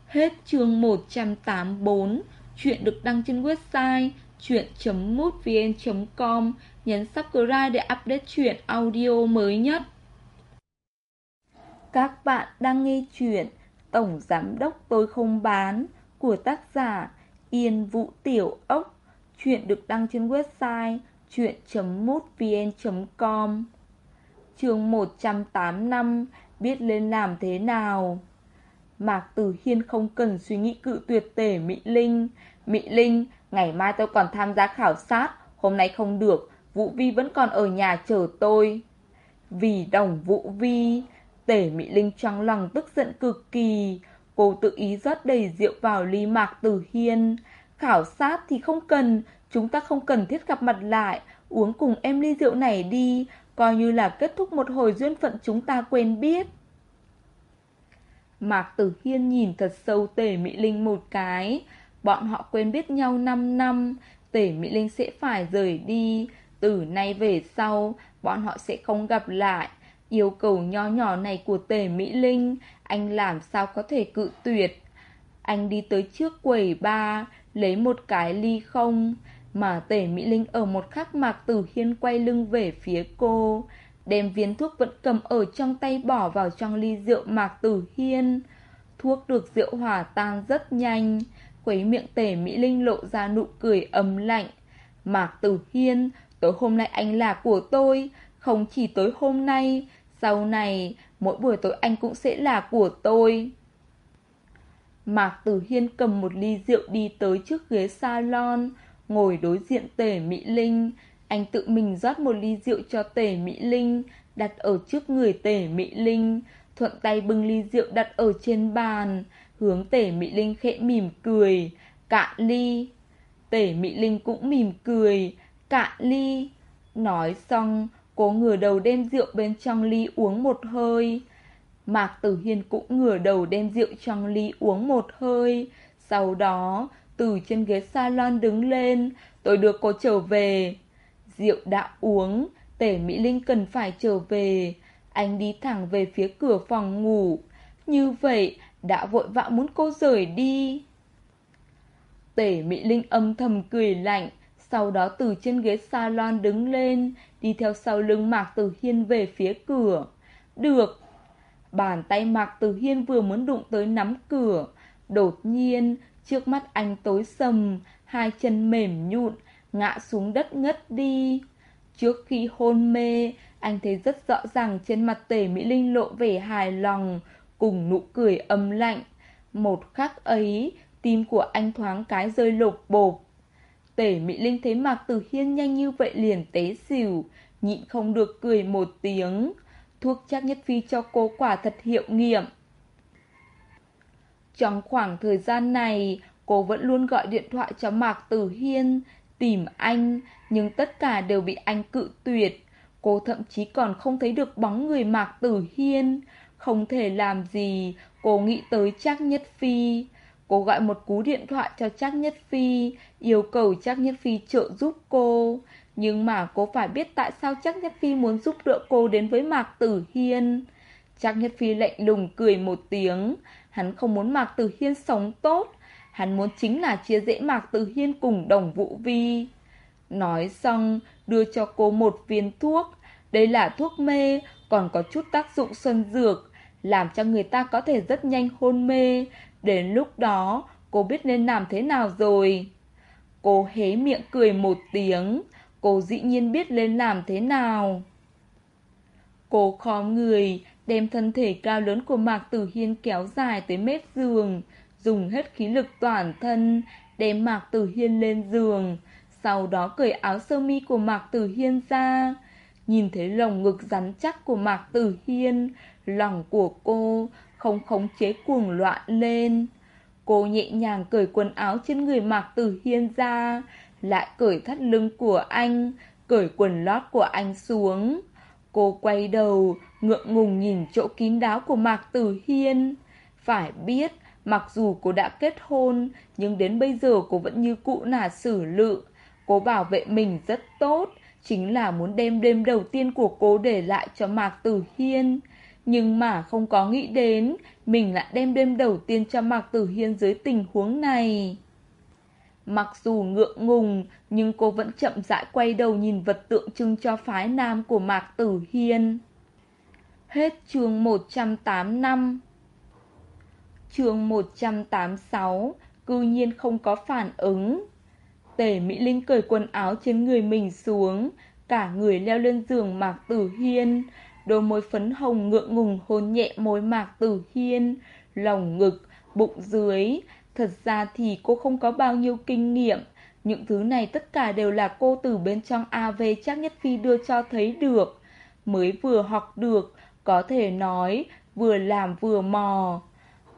Hết chương 184, chuyện được đăng trên website chuyện.mútvn.com, nhấn subscribe để update chuyện audio mới nhất. Các bạn đang nghe chuyện Tổng Giám Đốc Tôi Không Bán của tác giả Yên Vũ Tiểu Ốc. Chuyện được đăng trên website chuyện.mútvn.com Chương 185 Biết lên làm thế nào? Mạc Tử Hiên không cần suy nghĩ cự tuyệt tể Mỹ Linh. Mỹ Linh, ngày mai tôi còn tham gia khảo sát Hôm nay không được, Vũ Vi vẫn còn ở nhà chờ tôi. Vì đồng Vũ Vi Tể Mỹ Linh trong lòng tức giận cực kỳ. Cô tự ý rót đầy rượu vào ly Mạc Tử Hiên. Khảo sát thì không cần, Chúng ta không cần thiết gặp mặt lại. Uống cùng em ly rượu này đi, Coi như là kết thúc một hồi duyên phận chúng ta quên biết. Mạc Tử Hiên nhìn thật sâu Tề Mỹ Linh một cái. Bọn họ quen biết nhau 5 năm, Tề Mỹ Linh sẽ phải rời đi. Từ nay về sau, Bọn họ sẽ không gặp lại. Yêu cầu nho nhỏ này của Tề Mỹ Linh anh làm sao có thể cự tuyệt? Anh đi tới trước quầy ba, Lấy một cái ly không? Mà tể Mỹ Linh ở một khắc Mạc Tử Hiên quay lưng về phía cô, Đem viên thuốc vẫn cầm ở trong tay bỏ vào trong ly rượu Mạc Tử Hiên. Thuốc được rượu hòa tan rất nhanh, Khuấy miệng tể Mỹ Linh lộ ra nụ cười ấm lạnh. Mạc Tử Hiên, Tối hôm nay anh là của tôi, Không chỉ tối hôm nay sau này, mỗi buổi tối anh cũng sẽ là của tôi. Mạc Tử Hiên cầm một ly rượu đi tới trước ghế salon, Ngồi đối diện Tề Mỹ Linh. Anh tự mình rót một ly rượu cho Tề Mỹ Linh, Đặt ở trước người Tề Mỹ Linh, Thuận tay bưng ly rượu đặt ở trên bàn, Hướng Tề Mỹ Linh khẽ mỉm cười Cạn ly. Tề Mỹ Linh cũng mỉm cười Cạn ly. Nói xong Cô ngửa đầu đem rượu bên trong ly uống một hơi. Mạc Tử Hiên cũng ngửa đầu đem rượu trong ly uống một hơi. Sau đó, Từ trên ghế salon đứng lên. Tôi đưa cô trở về. Rượu đã uống, Tể Mỹ Linh cần phải trở về. Anh đi thẳng về phía cửa phòng ngủ. Như vậy, Đã vội vã muốn cô rời đi. Tể Mỹ Linh âm thầm cười lạnh. Sau đó từ trên ghế salon đứng lên, Đi theo sau lưng Mạc Tử Hiên về phía cửa. Được. Bàn tay Mạc Tử Hiên vừa muốn đụng tới nắm cửa, Đột nhiên, Trước mắt anh tối sầm, Hai chân mềm nhụn, Ngã xuống đất ngất đi. Trước khi hôn mê, Anh thấy rất rõ ràng trên mặt tề Mỹ Linh lộ vẻ hài lòng, Cùng nụ cười âm lạnh. Một khắc ấy, Tim của anh thoáng cái rơi lột bột Tể Mỹ Linh thấy Mạc Tử Hiên nhanh như vậy liền té xỉu, Nhịn không được cười một tiếng. Thuốc chắc nhất phi cho cô quả thật hiệu nghiệm. Trong khoảng thời gian này, Cô vẫn luôn gọi điện thoại cho Mạc Tử Hiên, Tìm anh, Nhưng tất cả đều bị anh cự tuyệt. Cô thậm chí còn không thấy được bóng người Mạc Tử Hiên. Không thể làm gì, Cô nghĩ tới Trác Nhất Phi. Cô gọi một cú điện thoại cho Trác Nhất Phi Yêu cầu Trác Nhất Phi trợ giúp cô. Nhưng mà cô phải biết tại sao Trác Nhất Phi muốn giúp đỡ cô đến với Mạc Tử Hiên? Trác Nhất Phi lạnh lùng cười một tiếng. Hắn không muốn Mạc Tử Hiên sống tốt. Hắn muốn chính là chia rẽ Mạc Tử Hiên cùng đồng Vũ Vi. Nói xong, đưa cho cô một viên thuốc. Đây là thuốc mê, Còn có chút tác dụng xuân dược, Làm cho người ta có thể rất nhanh hôn mê. Đến lúc đó, cô biết nên làm thế nào rồi? Cô hé miệng cười một tiếng. Cô dĩ nhiên biết lên làm thế nào. Cô khom người, Đem thân thể cao lớn của Mạc Tử Hiên kéo dài tới mép giường, Dùng hết khí lực toàn thân, Đem Mạc Tử Hiên lên giường. Sau đó cởi áo sơ mi của Mạc Tử Hiên ra. Nhìn thấy lồng ngực rắn chắc của Mạc Tử Hiên, Lòng của cô không khống chế cuồng loạn lên. Cô nhẹ nhàng cởi quần áo trên người Mạc Tử Hiên ra, lại cởi thắt lưng của anh, cởi quần lót của anh xuống. Cô quay đầu, ngượng ngùng nhìn chỗ kín đáo của Mạc Tử Hiên. Phải biết, mặc dù cô đã kết hôn, nhưng đến bây giờ cô vẫn như cụ nà xử lự. Cô bảo vệ mình rất tốt, chính là muốn đem đêm đầu tiên của cô để lại cho Mạc Tử Hiên. Nhưng mà không có nghĩ đến, mình lại đem đêm đầu tiên cho Mạc Tử Hiên dưới tình huống này. Mặc dù ngượng ngùng, nhưng cô vẫn chậm rãi quay đầu nhìn vật tượng trưng cho phái nam của Mạc Tử Hiên. Hết chương 108 năm Chương 186 Cư nhiên không có phản ứng Tể Mỹ Linh cởi quần áo trên người mình xuống Cả người leo lên giường Mạc Tử Hiên Đôi môi phấn hồng ngượng ngùng hôn nhẹ môi Mạc Tử Hiên Lòng ngực, bụng dưới. Thật ra thì cô không có bao nhiêu kinh nghiệm. Những thứ này tất cả đều là cô từ bên trong AV chắc nhất phi đưa cho thấy được. Mới vừa học được Có thể nói vừa làm vừa mò.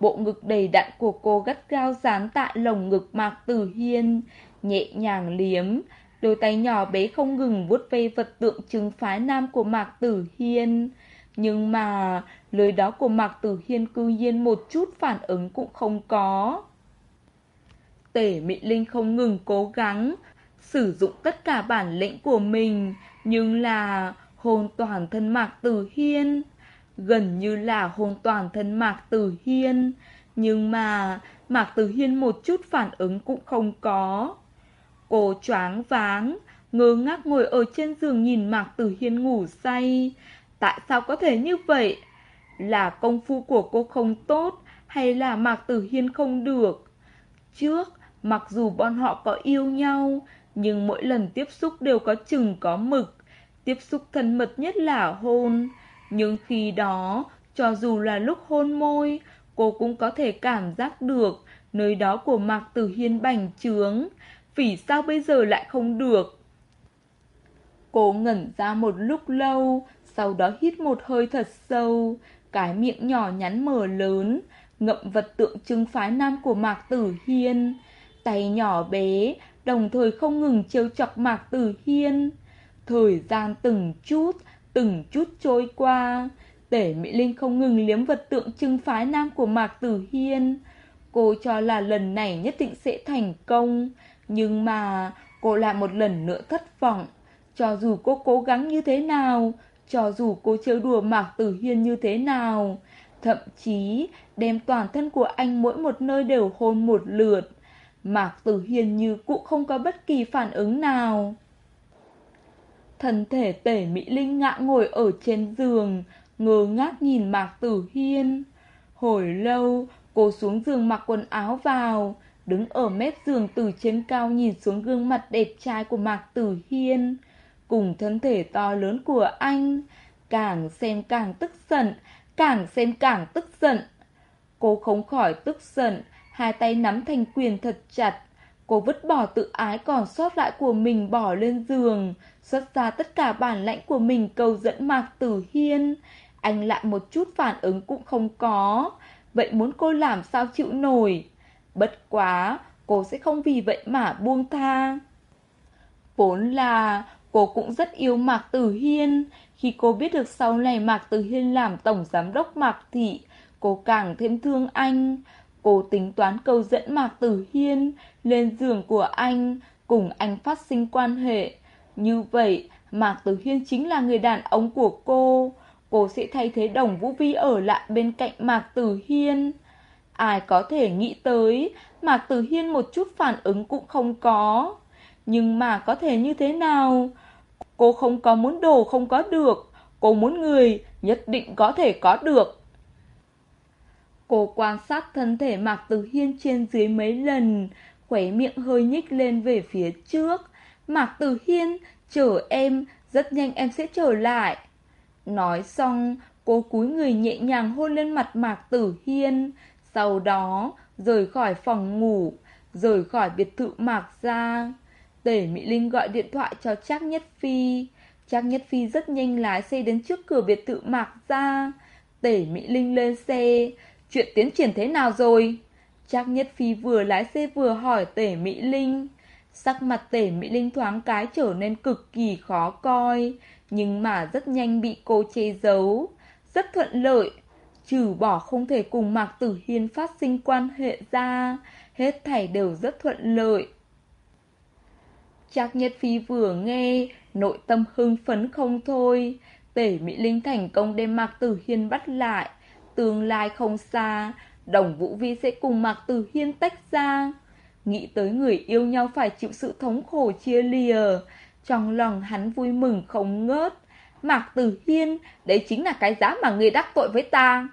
Bộ ngực đầy đặn của cô gắt gao dán tại lồng ngực Mạc Tử Hiên Nhẹ nhàng liếm. Đôi tay nhỏ bé không ngừng vuốt ve vật tượng trưng phái nam của Mạc Tử Hiên. Nhưng mà lời đó của Mạc Tử Hiên cư nhiên một chút phản ứng cũng không có. Tể Mị Linh không ngừng cố gắng Sử dụng tất cả bản lĩnh của mình, Nhưng là hôn toàn thân Mạc Tử Hiên. Gần như là hôn toàn thân Mạc Tử Hiên. Nhưng mà Mạc Tử Hiên một chút phản ứng cũng không có. Cô choáng váng Ngơ ngác ngồi ở trên giường nhìn Mạc Tử Hiên ngủ say Tại sao có thể như vậy? Là công phu của cô không tốt Hay là Mạc Tử Hiên không được? Trước Mặc dù bọn họ có yêu nhau, nhưng mỗi lần tiếp xúc đều có chừng có mực. Tiếp xúc thân mật nhất là hôn. Nhưng khi đó, cho dù là lúc hôn môi, cô cũng có thể cảm giác được nơi đó của Mạc Tử Hiên bành trướng. Vì sao bây giờ lại không được? Cô ngẩn ra một lúc lâu, sau đó hít một hơi thật sâu, cái miệng nhỏ nhắn mở lớn, ngậm vật tượng trưng phái nam của Mạc Tử Hiên tay nhỏ bé, đồng thời không ngừng trêu chọc Mạc Tử Hiên. Thời gian từng chút, từng chút trôi qua, Tể Mỹ Linh không ngừng liếm vật tượng trưng phái nam của Mạc Tử Hiên. Cô cho là lần này nhất định sẽ thành công, nhưng mà cô lại một lần nữa thất vọng. Cho dù cô cố gắng như thế nào, cho dù cô trêu đùa Mạc Tử Hiên như thế nào, thậm chí đem toàn thân của anh mỗi một nơi đều hôn một lượt, Mạc Tử Hiên như cụ không có bất kỳ phản ứng nào. Thân thể tể Mỹ Linh ngã ngồi ở trên giường, ngơ ngác nhìn Mạc Tử Hiên. Hồi lâu, cô xuống giường mặc quần áo vào, đứng ở mép giường từ trên cao nhìn xuống gương mặt đẹp trai của Mạc Tử Hiên, cùng thân thể to lớn của anh, càng xem càng tức giận, càng xem càng tức giận. Cô không khỏi tức giận, hai tay nắm thành quyền thật chặt. Cô vứt bỏ tự ái còn sót lại của mình bỏ lên giường, xuất ra tất cả bản lãnh của mình cầu dẫn Mạc Tử Hiên. Anh lại một chút phản ứng cũng không có, vậy muốn cô làm sao chịu nổi. Bất quá, cô sẽ không vì vậy mà buông tha. Vốn là cô cũng rất yêu Mạc Tử Hiên, khi cô biết được sau này Mạc Tử Hiên làm tổng giám đốc Mạc Thị, cô càng thêm thương anh. Cô tính toán câu dẫn Mạc Tử Hiên lên giường của anh, cùng anh phát sinh quan hệ. Như vậy, Mạc Tử Hiên chính là người đàn ông của cô. Cô sẽ thay thế Đồng Vũ Vi ở lại bên cạnh Mạc Tử Hiên. Ai có thể nghĩ tới, Mạc Tử Hiên một chút phản ứng cũng không có. Nhưng mà có thể như thế nào? Cô không có muốn đồ không có được, cô muốn người nhất định có thể có được. Cô quan sát thân thể Mạc Tử Hiên trên dưới mấy lần, khóe miệng hơi nhích lên về phía trước. Mạc Tử Hiên, chờ em, rất nhanh em sẽ trở lại. Nói xong, cô cúi người nhẹ nhàng hôn lên mặt Mạc Tử Hiên, sau đó rời khỏi phòng ngủ, rời khỏi biệt thự Mạc Gia, Tể Mỹ Linh gọi điện thoại cho Trác Nhất Phi. Trác Nhất Phi rất nhanh lái xe đến trước cửa biệt thự Mạc Gia, Tể Mỹ Linh lên xe, Chuyện tiến triển thế nào rồi? Trác Nhất Phi vừa lái xe vừa hỏi tể Mỹ Linh. Sắc mặt tể Mỹ Linh thoáng cái trở nên cực kỳ khó coi. nhưng mà rất nhanh bị cô che giấu. Rất thuận lợi, trừ bỏ không thể cùng Mạc Tử Hiên phát sinh quan hệ ra, hết thảy đều rất thuận lợi. Trác Nhất Phi vừa nghe, nội tâm hưng phấn không thôi. Tể Mỹ Linh thành công đem Mạc Tử Hiên bắt lại. Tương lai không xa, Đồng Vũ Vi sẽ cùng Mạc Tử Hiên tách ra. Nghĩ tới người yêu nhau phải chịu sự thống khổ chia lìa. Trong lòng hắn vui mừng không ngớt. Mạc Tử Hiên, đấy chính là cái giá mà người đắc tội với ta.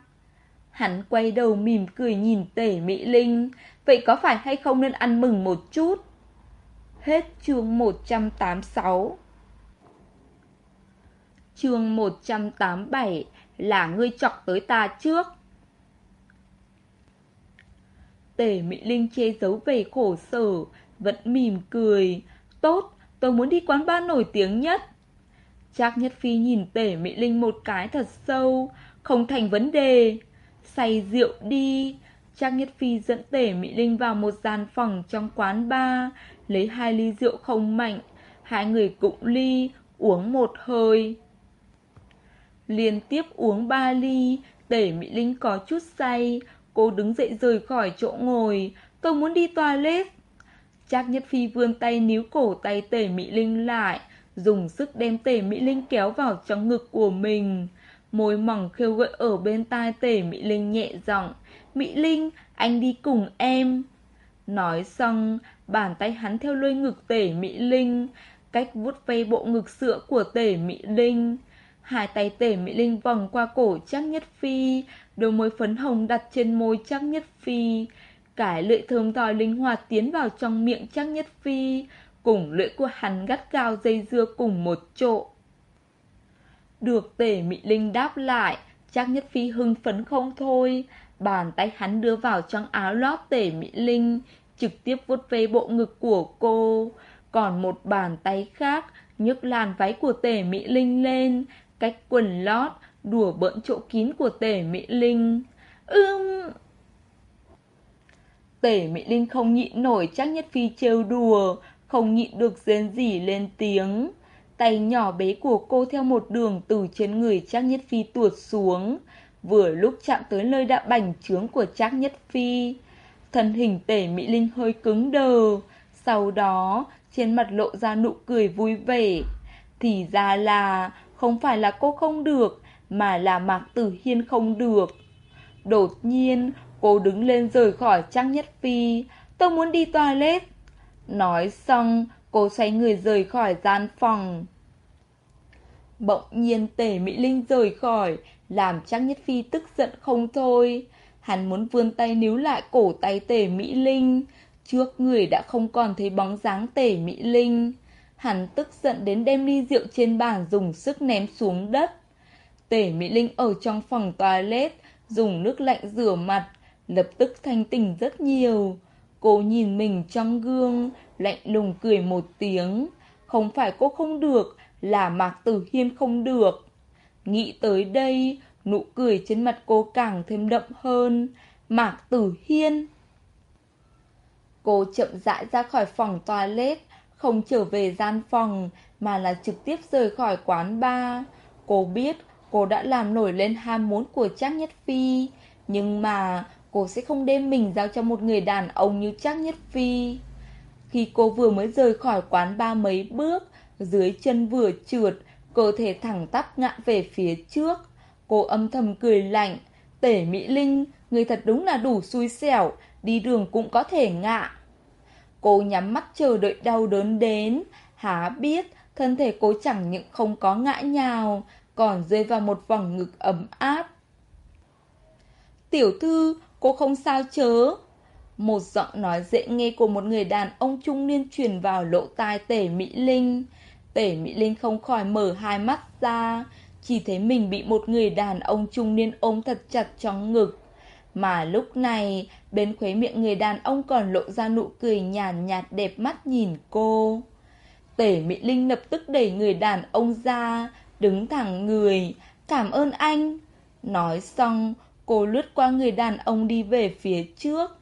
Hắn quay đầu mỉm cười nhìn tể Mỹ Linh. Vậy có phải hay không nên ăn mừng một chút? Hết chương 186 Chương 187 là ngươi chọc tới ta trước. tể Mỹ Linh che giấu về khổ sở, vẫn mỉm cười. Tốt, tôi muốn đi quán bar nổi tiếng nhất. Trác Nhất Phi nhìn tể Mỹ Linh một cái thật sâu, không thành vấn đề. Say rượu đi. Trác Nhất Phi dẫn Tể Mỹ Linh vào một gian phòng trong quán bar, lấy hai ly rượu không mạnh, hai người cụng ly, uống một hơi. Liên tiếp uống ba ly, Tể Mỹ Linh có chút say, cô đứng dậy rời khỏi chỗ ngồi, tôi muốn đi toilet. Trác Nhất Phi vươn tay níu cổ tay Tể Mỹ Linh lại, dùng sức đem Tể Mỹ Linh kéo vào trong ngực của mình. Môi mỏng khêu gợi ở bên tai tể Mỹ Linh nhẹ giọng, "Mỹ Linh, anh đi cùng em." Nói xong, bàn tay hắn theo lôi ngực tể Mỹ Linh, cách vuốt ve bộ ngực sữa của tể Mỹ Linh. Hai tay tể Mỹ Linh vòng qua cổ Trác Nhất Phi, đôi môi phấn hồng đặt trên môi Trác Nhất Phi. Cái lưỡi thơm tỏi linh hoạt tiến vào trong miệng Trác Nhất Phi, cùng lưỡi của hắn gắt gao dây dưa cùng một chỗ. Được Tề Mỹ Linh đáp lại, chắc Nhất Phi hưng phấn không thôi, bàn tay hắn đưa vào trong áo lót Tề Mỹ Linh, trực tiếp vuốt ve bộ ngực của cô, còn một bàn tay khác nhấc làn váy của Tề Mỹ Linh lên, cách quần lót, đùa bỡn chỗ kín của Tề Mỹ Linh. Ưm... tể Mỹ Linh không nhịn nổi chắc nhất phi trêu đùa, không nhịn được rên rỉ lên tiếng. Tay nhỏ bé của cô theo một đường từ trên người Trác Nhất Phi tuột xuống, vừa lúc chạm tới nơi đã bành trướng của Trác Nhất Phi. Thân hình tể Mỹ Linh hơi cứng đờ, sau đó trên mặt lộ ra nụ cười vui vẻ. Thì ra là không phải là cô không được, mà là Mạc Tử Hiên không được. Đột nhiên, cô đứng lên rời khỏi Trang Nhất Phi, tôi muốn đi toilet. Nói xong, cô xoay người rời khỏi gian phòng. Bỗng nhiên tể Mỹ Linh rời khỏi, làm Trang Nhất Phi tức giận không thôi. Hắn muốn vươn tay níu lại cổ tay tể Mỹ Linh. Trước người đã không còn thấy bóng dáng tể Mỹ Linh. Hắn tức giận đến đem ly rượu trên bàn dùng sức ném xuống đất. Tể Mỹ Linh ở trong phòng toilet, dùng nước lạnh rửa mặt, lập tức thanh tỉnh rất nhiều. Cô nhìn mình trong gương, lạnh lùng cười một tiếng. Không phải cô không được, là Mạc Tử Hiên không được. Nghĩ tới đây, nụ cười trên mặt cô càng thêm đậm hơn. Mạc Tử Hiên. Cô chậm rãi ra khỏi phòng toilet, không trở về gian phòng, mà là trực tiếp rời khỏi quán bar. Cô biết cô đã làm nổi lên ham muốn của Trác Nhất Phi, nhưng mà cô sẽ không đem mình giao cho một người đàn ông như Trác Nhất Phi. Khi cô vừa mới rời khỏi quán ba mấy bước, dưới chân vừa trượt, cơ thể thẳng tắp ngã về phía trước. Cô âm thầm cười lạnh, tể Mỹ Linh, người thật đúng là đủ xui xẻo, đi đường cũng có thể ngã Cô nhắm mắt chờ đợi đau đớn đến, há biết thân thể cô chẳng những không có ngã nhào, còn rơi vào một vòng ngực ấm áp. Tiểu thư, cô không sao chớ. Một giọng nói dễ nghe của một người đàn ông trung niên truyền vào lỗ tai tể Mỹ Linh. Tể Mỹ Linh không khỏi mở hai mắt ra, chỉ thấy mình bị một người đàn ông trung niên ôm thật chặt trong ngực. Mà lúc này, bên khuế miệng người đàn ông còn lộ ra nụ cười nhàn nhạt đẹp mắt nhìn cô. Tể Mỹ Linh lập tức đẩy người đàn ông ra, đứng thẳng người, cảm ơn anh. Nói xong, cô lướt qua người đàn ông đi về phía trước.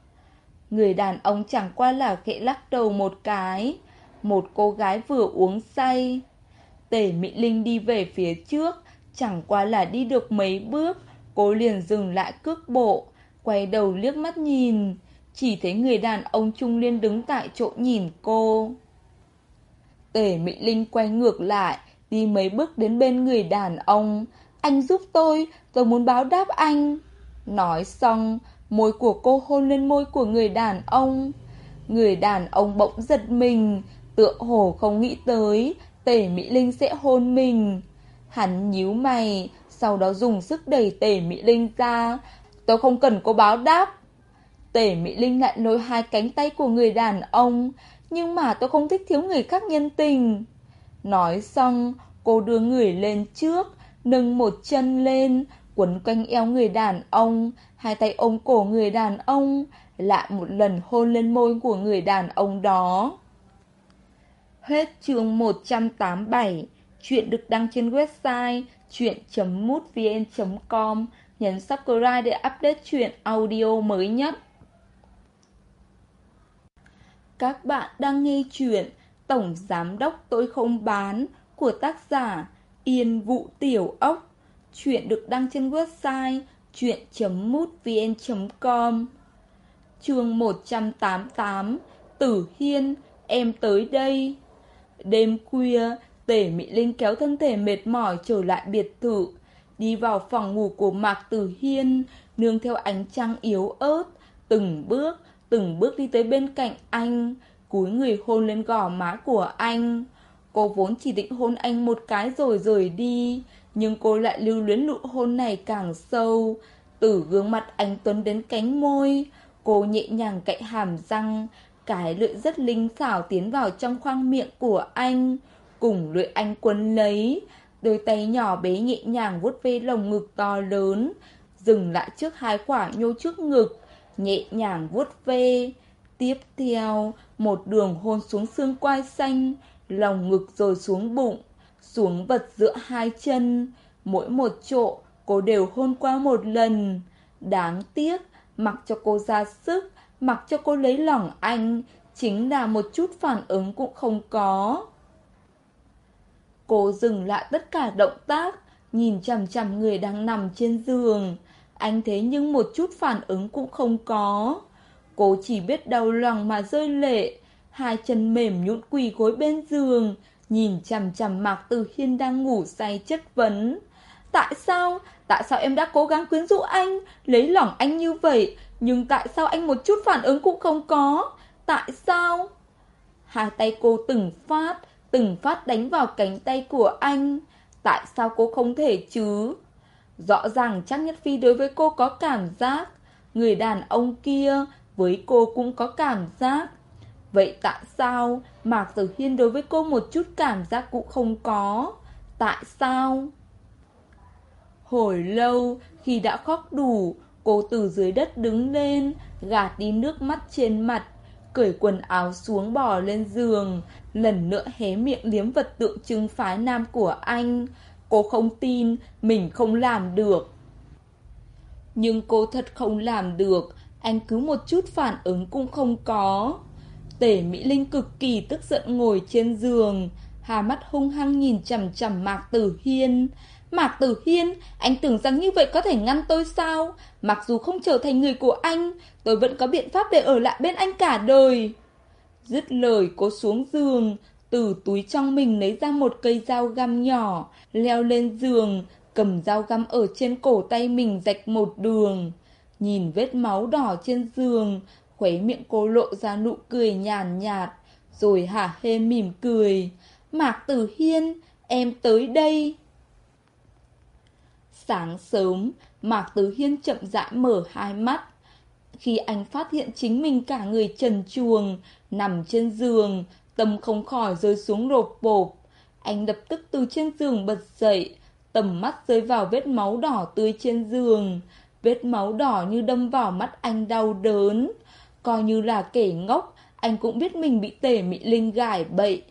Người đàn ông chẳng qua là khẽ lắc đầu một cái. Một cô gái vừa uống say. Tể Mỹ Linh đi về phía trước, chẳng qua là đi được mấy bước, cô liền dừng lại cước bộ, quay đầu liếc mắt nhìn, chỉ thấy người đàn ông trung liên đứng tại chỗ nhìn cô. Tể Mỹ Linh quay ngược lại, đi mấy bước đến bên người đàn ông. Anh giúp tôi, tôi muốn báo đáp anh. Nói xong, môi của cô hôn lên môi của người đàn ông. Người đàn ông bỗng giật mình, tựa hồ không nghĩ tới, tể Mỹ Linh sẽ hôn mình. Hắn nhíu mày, sau đó dùng sức đẩy tể Mỹ Linh ra. Tôi không cần cô báo đáp. Tể Mỹ Linh lại lôi hai cánh tay của người đàn ông, nhưng mà tôi không thích thiếu người khác nhân tình. Nói xong, cô đưa người lên trước, nâng một chân lên, quấn quanh eo người đàn ông, hai tay ôm cổ người đàn ông, lại một lần hôn lên môi của người đàn ông đó. Hết chương 187, chuyện được đăng trên website chuyện.mútvn.com, nhấn subscribe để update chuyện audio mới nhất. Các bạn đang nghe chuyện Tổng Giám Đốc Tôi Không Bán của tác giả Yên Vũ Tiểu Ốc. Chuyện được đăng trên website chuyện.mútvn.com Chương 188 Tử Hiên, em tới đây. Đêm khuya, Tể Mỹ Linh kéo thân thể mệt mỏi trở lại biệt thự, đi vào phòng ngủ của Mạc Tử Hiên, nương theo ánh trăng yếu ớt, từng bước, từng bước đi tới bên cạnh anh, cúi người hôn lên gò má của anh. Cô vốn chỉ định hôn anh một cái rồi rời đi, nhưng cô lại lưu luyến nụ hôn này càng sâu. Từ gương mặt anh Tuấn đến cánh môi, cô nhẹ nhàng cạy hàm răng, cái lưỡi rất linh xảo tiến vào trong khoang miệng của anh, cùng lưỡi anh quấn lấy. Đôi tay nhỏ bé nhẹ nhàng vuốt ve lồng ngực to lớn, dừng lại trước hai quả nhô trước ngực, nhẹ nhàng vuốt ve. Tiếp theo, một đường hôn xuống xương quai xanh, lòng ngực rồi xuống bụng, xuống vật giữa hai chân. Mỗi một chỗ, cô đều hôn qua một lần. Đáng tiếc, mặc cho cô ra sức, mặc cho cô lấy lòng anh, chính là một chút phản ứng cũng không có. Cô dừng lại tất cả động tác, nhìn chằm chằm người đang nằm trên giường. Anh thế nhưng một chút phản ứng cũng không có. Cô chỉ biết đau lòng mà rơi lệ, hai chân mềm nhũn quỳ gối bên giường, nhìn chằm chằm Mạc Từ Hiên đang ngủ say chất vấn. Tại sao? Tại sao em đã cố gắng quyến rũ anh, lấy lòng anh như vậy, nhưng tại sao anh một chút phản ứng cũng không có? Tại sao? Hai tay cô từng phát, từng phát đánh vào cánh tay của anh. Tại sao cô không thể chứ? Rõ ràng chắc Nhất Phi đối với cô có cảm giác. Người đàn ông kia với cô cũng có cảm giác. Vậy tại sao Mạc Tử Hiên đối với cô một chút cảm giác cũng không có? Tại sao? Hồi lâu, khi đã khóc đủ, cô từ dưới đất đứng lên, gạt đi nước mắt trên mặt, cởi quần áo xuống bò lên giường, lần nữa hé miệng liếm vật tượng trưng phái nam của anh. Cô không tin mình không làm được. Nhưng cô thật không làm được, anh cứ một chút phản ứng cũng không có. Tể Mỹ Linh cực kỳ tức giận ngồi trên giường, hà mắt hung hăng nhìn chằm chằm Mạc Tử Hiên. Mạc Tử Hiên, anh tưởng rằng như vậy có thể ngăn tôi sao? Mặc dù không trở thành người của anh, tôi vẫn có biện pháp để ở lại bên anh cả đời. Dứt lời cô xuống giường, từ túi trong mình lấy ra một cây dao găm nhỏ, leo lên giường, cầm dao găm ở trên cổ tay mình rạch một đường. Nhìn vết máu đỏ trên giường, khuấy miệng cô lộ ra nụ cười nhàn nhạt, rồi hả hê mỉm cười. Mạc Tử Hiên, em tới đây. Sáng sớm, Mạc Tử Hiên chậm rãi mở hai mắt. Khi anh phát hiện chính mình cả người trần chuồng, nằm trên giường, tâm không khỏi rơi xuống rộp bộp. Anh lập tức từ trên giường bật dậy, tầm mắt rơi vào vết máu đỏ tươi trên giường. Vết máu đỏ như đâm vào mắt anh đau đớn. Coi như là kẻ ngốc, anh cũng biết mình bị tể mị linh gài bậy.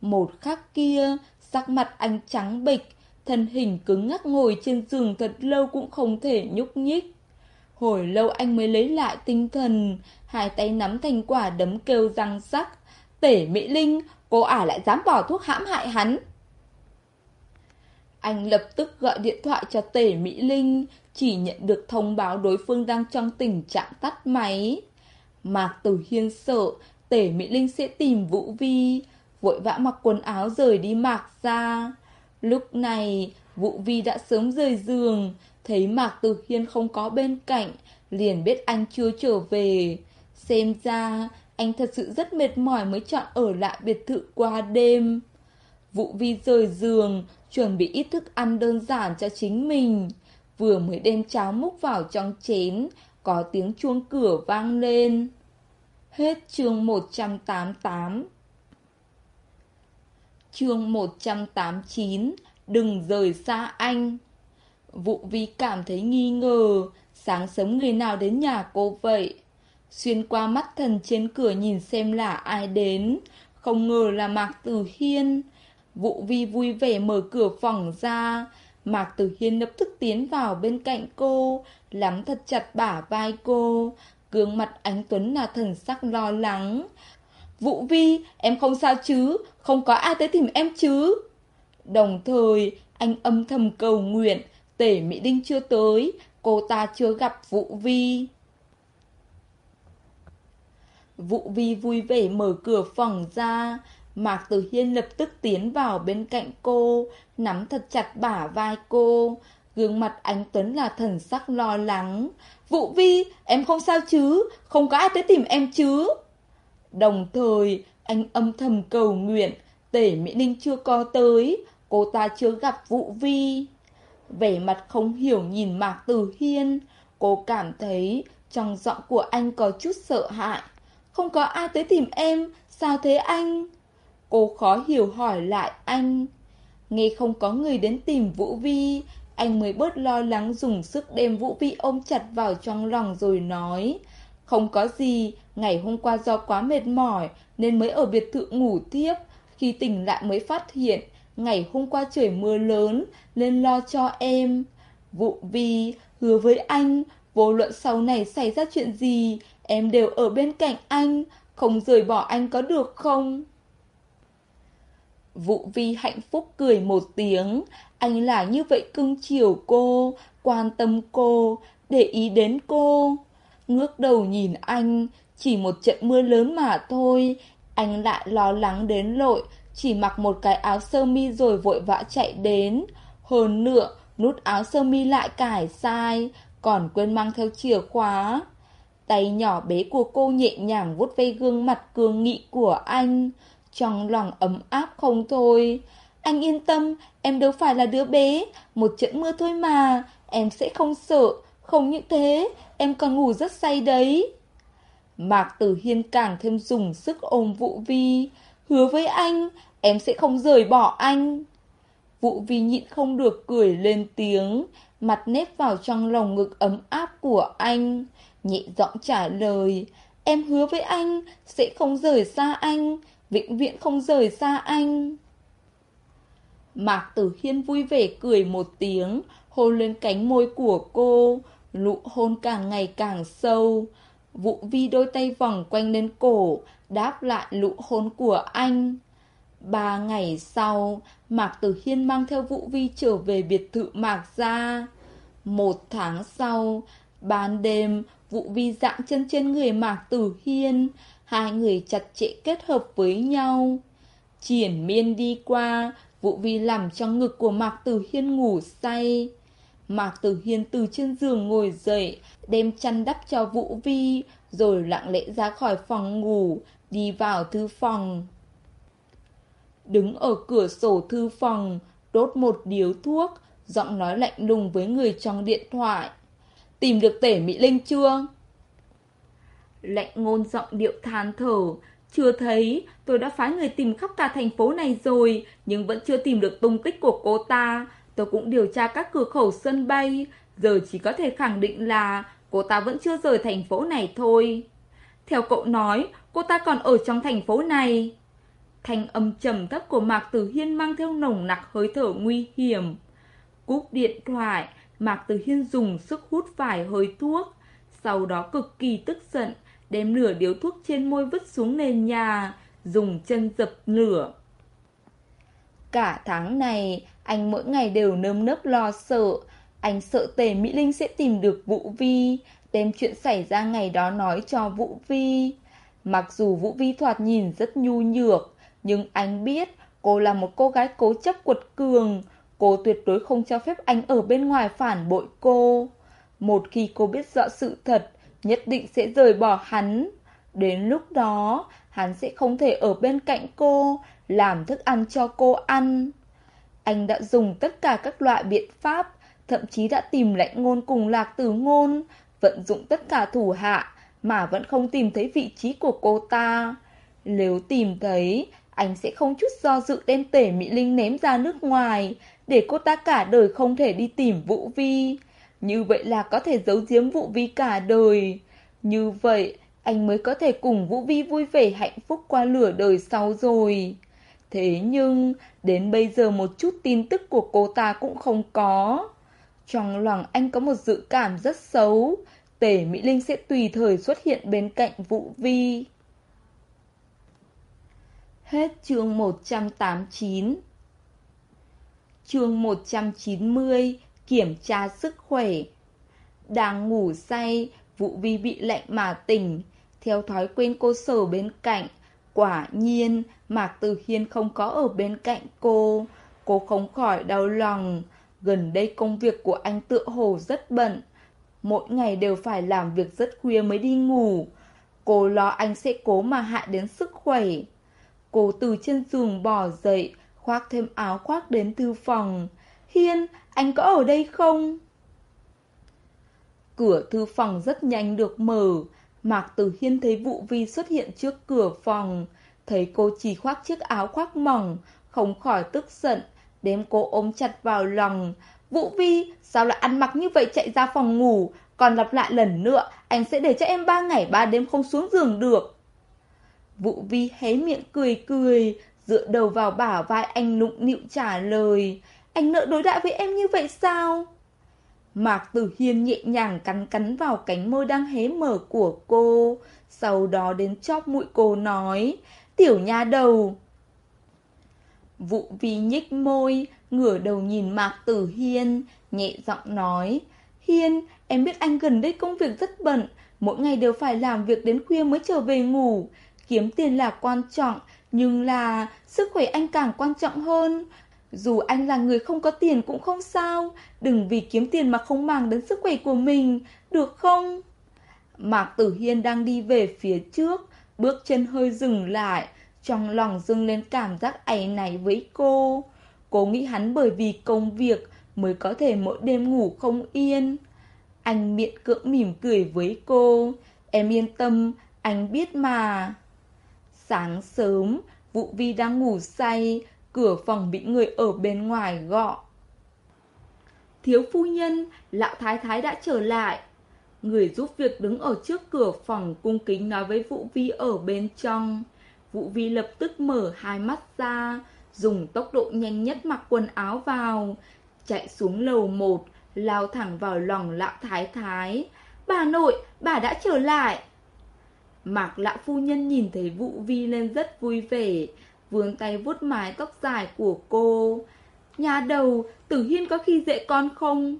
Một khắc kia, sắc mặt anh trắng bịch, thân hình cứng ngắc ngồi trên giường thật lâu cũng không thể nhúc nhích. Hồi lâu anh mới lấy lại tinh thần, hai tay nắm thành quả đấm kêu răng sắc. Tể Mỹ Linh, cô ả lại dám bỏ thuốc hãm hại hắn. Anh lập tức gọi điện thoại cho Tể Mỹ Linh, chỉ nhận được thông báo đối phương đang trong tình trạng tắt máy. Mạc Tử Hiên sợ Tể Mỹ Linh sẽ tìm Vũ Vi, vội vã mặc quần áo rời đi Mạc ra. Lúc này, Vũ Vi đã sớm rời giường, thấy Mạc Tử Hiên không có bên cạnh, liền biết anh chưa trở về. Xem ra, anh thật sự rất mệt mỏi mới chọn ở lại biệt thự qua đêm. Vũ Vi rời giường, chuẩn bị ít thức ăn đơn giản cho chính mình. Vừa mới đem cháo múc vào trong chén, có tiếng chuông cửa vang lên. Hết chương 188 Chương 189 Đừng rời xa anh. Vụ vi cảm thấy nghi ngờ, Sáng sớm người nào đến nhà cô vậy? Xuyên qua mắt thần trên cửa nhìn xem là ai đến. Không ngờ là Mạc Tử Hiên. Vụ vi vui vẻ mở cửa phòng ra Mạc Tử Hiên lập tức tiến vào bên cạnh cô Lắm thật chặt bả vai cô. Gương mặt ánh Tuấn là thần sắc lo lắng. Vũ Vi, em không sao chứ? Không có ai tới tìm em chứ? Đồng thời, anh âm thầm cầu nguyện Tể Mỹ Đinh chưa tới Cô ta chưa gặp Vũ Vi. Vũ Vi vui vẻ mở cửa phòng ra. Mạc Tử Hiên lập tức tiến vào bên cạnh cô, nắm thật chặt bả vai cô. Gương mặt anh Tuấn là thần sắc lo lắng. Vũ Vi, em không sao chứ, không có ai tới tìm em chứ. Đồng thời, anh âm thầm cầu nguyện, tể Mỹ Ninh chưa có tới, cô ta chưa gặp Vũ Vi. Vẻ mặt không hiểu nhìn Mạc Tử Hiên, cô cảm thấy trong giọng của anh có chút sợ hãi. Không có ai tới tìm em, sao thế anh? Cô khó hiểu hỏi lại anh. Nghe không có người đến tìm Vũ Vi, anh mới bớt lo lắng dùng sức đem Vũ Vi ôm chặt vào trong lòng rồi nói. Không có gì, ngày hôm qua do quá mệt mỏi nên mới ở biệt thự ngủ tiếp. Khi tỉnh lại mới phát hiện, ngày hôm qua trời mưa lớn nên lo cho em. Vũ Vi hứa với anh, vô luận sau này xảy ra chuyện gì, em đều ở bên cạnh anh, không rời bỏ anh có được không? Vũ Vi hạnh phúc cười một tiếng, anh là như vậy cưng chiều cô, quan tâm cô, để ý đến cô. Ngước đầu nhìn anh, chỉ một trận mưa lớn mà thôi, anh lại lo lắng đến lội, chỉ mặc một cái áo sơ mi rồi vội vã chạy đến. Hơn nữa, nút áo sơ mi lại cải sai, còn quên mang theo chìa khóa. Tay nhỏ bé của cô nhẹ nhàng vuốt ve gương mặt cường nghị của anh trong lòng ấm áp không thôi. Anh yên tâm, em đâu phải là đứa bé, một trận mưa thôi mà, em sẽ không sợ, không những thế, em còn ngủ rất say đấy. Mạc Tử Hiên càng thêm dùng sức ôm Vũ Vi, hứa với anh, em sẽ không rời bỏ anh. Vũ Vi nhịn không được cười lên tiếng, mặt nếp vào trong lòng ngực ấm áp của anh, nhẹ giọng trả lời, em hứa với anh, sẽ không rời xa anh, vĩnh viễn không rời xa anh. Mạc Tử Hiên vui vẻ cười một tiếng, hôn lên cánh môi của cô, nụ hôn càng ngày càng sâu. Vũ Vi đôi tay vòng quanh lên cổ, đáp lại nụ hôn của anh. Ba ngày sau, Mạc Tử Hiên mang theo Vũ Vi trở về biệt thự Mạc Gia. Một tháng sau, ban đêm, Vũ Vi dạng chân trên người Mạc Tử Hiên, hai người chặt chẽ kết hợp với nhau. Triển miên đi qua, Vũ Vi nằm trong ngực của Mạc Tử Hiên ngủ say. Mạc Tử Hiên từ trên giường ngồi dậy, đem chăn đắp cho Vũ Vi, rồi lặng lẽ ra khỏi phòng ngủ, đi vào thư phòng. Đứng ở cửa sổ thư phòng, đốt một điếu thuốc, giọng nói lạnh lùng với người trong điện thoại. Tìm được tể Mỹ Linh chưa? Lạnh ngôn giọng điệu than thở. Chưa thấy, tôi đã phái người tìm khắp cả thành phố này rồi, nhưng vẫn chưa tìm được tung tích của cô ta. Tôi cũng điều tra các cửa khẩu sân bay, giờ chỉ có thể khẳng định là cô ta vẫn chưa rời thành phố này thôi. Theo cậu nói, cô ta còn ở trong thành phố này. Thanh âm trầm thấp của Mạc Tử Hiên mang theo nồng nặc hơi thở nguy hiểm. Cúp điện thoại, Mạc Tử Hiên dùng sức hút vài hơi thuốc, sau đó cực kỳ tức giận, đem nửa điếu thuốc trên môi vứt xuống nền nhà, dùng chân dập lửa. Cả tháng này, Anh mỗi ngày đều nơm nớp lo sợ, anh sợ Tề Mỹ Linh sẽ tìm được Vũ Vi, đem chuyện xảy ra ngày đó nói cho Vũ Vi. Mặc dù Vũ Vi thoạt nhìn rất nhu nhược, nhưng anh biết cô là một cô gái cố chấp quật cường, cô tuyệt đối không cho phép anh ở bên ngoài phản bội cô. Một khi cô biết rõ sự thật, nhất định sẽ rời bỏ hắn. Đến lúc đó, hắn sẽ không thể ở bên cạnh cô, làm thức ăn cho cô ăn. Anh đã dùng tất cả các loại biện pháp, thậm chí đã tìm lãnh ngôn cùng lạc tử ngôn, vận dụng tất cả thủ hạ, mà vẫn không tìm thấy vị trí của cô ta. Nếu tìm thấy, anh sẽ không chút do dự đem tể Mỹ Linh ném ra nước ngoài, để cô ta cả đời không thể đi tìm Vũ Vi. Như vậy là có thể giấu giếm Vũ Vi cả đời. Như vậy, anh mới có thể cùng Vũ Vi vui vẻ hạnh phúc qua lửa đời sau rồi. Thế nhưng, đến bây giờ một chút tin tức của cô ta cũng không có. Trong lòng anh có một dự cảm rất xấu, Tề Mỹ Linh sẽ tùy thời xuất hiện bên cạnh Vũ Vi. Hết chương 189 Chương 190 Kiểm tra sức khỏe Đang ngủ say, Vũ Vi bị lạnh mà tỉnh. Theo thói quen cô sở bên cạnh, quả nhiên Mạc Tử Hiên không có ở bên cạnh cô. Cô không khỏi đau lòng. Gần đây công việc của anh tựa hồ rất bận. Mỗi ngày đều phải làm việc rất khuya mới đi ngủ. Cô lo anh sẽ cố mà hại đến sức khỏe. Cô từ trên giường bò dậy, khoác thêm áo khoác đến thư phòng. Hiên, anh có ở đây không? Cửa thư phòng rất nhanh được mở. Mạc Tử Hiên thấy Vũ Vi xuất hiện trước cửa phòng. Thấy cô chỉ khoác chiếc áo khoác mỏng, không khỏi tức giận, đem cô ôm chặt vào lòng. Vũ Vi, sao lại ăn mặc như vậy chạy ra phòng ngủ? Còn lặp lại lần nữa, anh sẽ để cho em ba ngày ba đêm không xuống giường được. Vũ Vi hé miệng cười cười, dựa đầu vào bả vai anh nụng nịu trả lời. Anh nỡ đối đãi với em như vậy sao? Mạc Tử Hiên nhẹ nhàng cắn cắn vào cánh môi đang hé mở của cô, sau đó đến chóp mũi cô nói, tiểu nha đầu. Vụ vi nhích môi, ngửa đầu nhìn Mạc Tử Hiên, nhẹ giọng nói, Hiên, em biết anh gần đây công việc rất bận, mỗi ngày đều phải làm việc đến khuya mới trở về ngủ, kiếm tiền là quan trọng, nhưng là sức khỏe anh càng quan trọng hơn. Dù anh là người không có tiền cũng không sao, đừng vì kiếm tiền mà không màng đến sức khỏe của mình, được không? Mạc Tử Hiên đang đi về phía trước, bước chân hơi dừng lại, trong lòng dâng lên cảm giác áy náy với cô. Cô nghĩ hắn bởi vì công việc mới có thể mỗi đêm ngủ không yên. Anh miệng cưỡng mỉm cười với cô. Em yên tâm, anh biết mà. Sáng sớm, Vũ Vi đang ngủ say, cửa phòng bị người ở bên ngoài gõ. Thiếu phu nhân, lão thái thái đã trở lại. Người giúp việc đứng ở trước cửa phòng cung kính nói với Vũ Vi ở bên trong. Vũ Vi lập tức mở hai mắt ra, dùng tốc độ nhanh nhất mặc quần áo vào, chạy xuống lầu một, lao thẳng vào lòng lão thái thái. Bà nội, bà đã trở lại. Mạc lão phu nhân nhìn thấy Vũ Vi lên rất vui vẻ, vươn tay vuốt mái tóc dài của cô. Nhà đầu, Tử Hiên có khi dễ con không?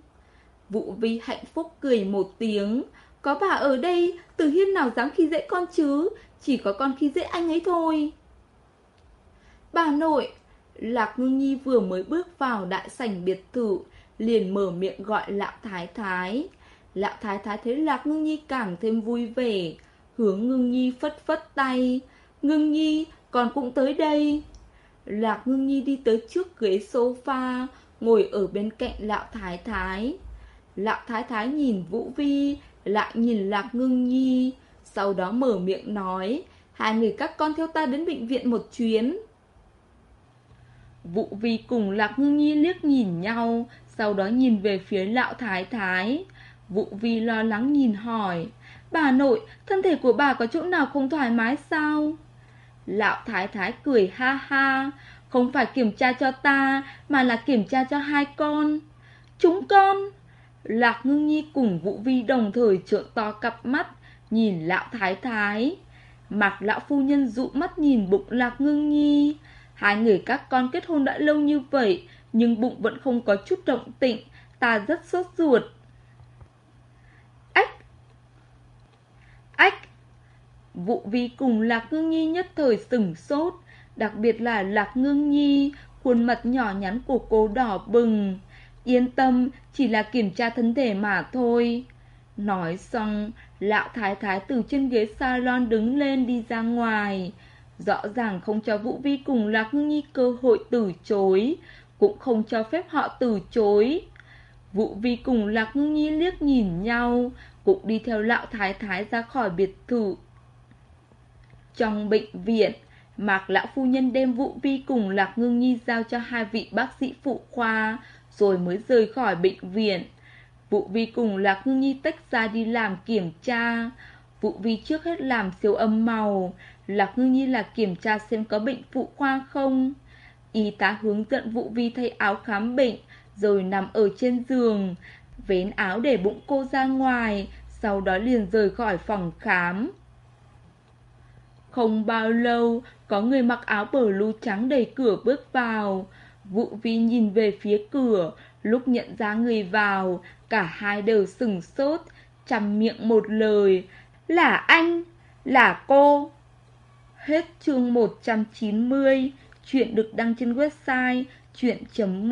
Vũ Vi hạnh phúc cười một tiếng. Có bà ở đây, Tử Hiên nào dám khi dễ con chứ, chỉ có con khi dễ anh ấy thôi. Bà nội, Lạc Ngưng Nhi vừa mới bước vào đại sảnh biệt thự, liền mở miệng gọi Lão Thái Thái. Lão Thái Thái thấy Lạc Ngưng Nhi càng thêm vui vẻ, hướng Ngưng Nhi phất phất tay. Ngưng Nhi, con cũng tới đây. Lạc Ngưng Nhi đi tới trước ghế sofa, ngồi ở bên cạnh Lão Thái Thái. Lão Thái Thái nhìn Vũ Vi, lại nhìn Lạc Ngưng Nhi, sau đó mở miệng nói, hai người các con theo ta đến bệnh viện một chuyến. Vũ Vi cùng Lạc Ngưng Nhi liếc nhìn nhau, sau đó nhìn về phía lão thái thái. Vũ Vi lo lắng nhìn hỏi, bà nội, thân thể của bà có chỗ nào không thoải mái sao? Lão thái thái cười ha ha, không phải kiểm tra cho ta, mà là kiểm tra cho hai con. Chúng con! Lạc Ngưng Nhi cùng Vũ Vi đồng thời trợn to cặp mắt, nhìn lão thái thái. Mặc lão phu nhân dụ mắt nhìn bụng Lạc Ngưng Nhi. Hai người các con kết hôn đã lâu như vậy, nhưng bụng vẫn không có chút động tĩnh, ta rất sốt ruột. Vụ vi cùng Lạc Ngưng Nhi nhất thời sửng sốt, đặc biệt là Lạc Ngưng Nhi, khuôn mặt nhỏ nhắn của cô đỏ bừng. Yên tâm, chỉ là kiểm tra thân thể mà thôi. Nói xong, lão thái thái từ trên ghế salon đứng lên đi ra ngoài. Rõ ràng không cho Vũ Vi cùng Lạc Ngưng Nhi cơ hội từ chối, cũng không cho phép họ từ chối. Vũ Vi cùng Lạc Ngưng Nhi liếc nhìn nhau, cũng đi theo lão thái thái ra khỏi biệt thự. Trong bệnh viện, Mạc lão phu nhân đem Vũ Vi cùng Lạc Ngưng Nhi giao cho hai vị bác sĩ phụ khoa, rồi mới rời khỏi bệnh viện. Vũ Vi cùng Lạc Ngưng Nhi tách ra đi làm kiểm tra. Vũ Vi trước hết làm siêu âm màu, Lạc Ngưng Nhi là kiểm tra xem có bệnh phụ khoa không. Y tá hướng dẫn Vũ Vi thay áo khám bệnh, rồi nằm ở trên giường, vén áo để bụng cô ra ngoài, sau đó liền rời khỏi phòng khám. Không bao lâu, có người mặc áo bờ lưu trắng đẩy cửa bước vào. Vũ Vi nhìn về phía cửa, lúc nhận ra người vào, cả hai đều sừng sốt, chằm miệng một lời. Là anh, là cô. Hết chương 190, chuyện được đăng trên website chuyện chấm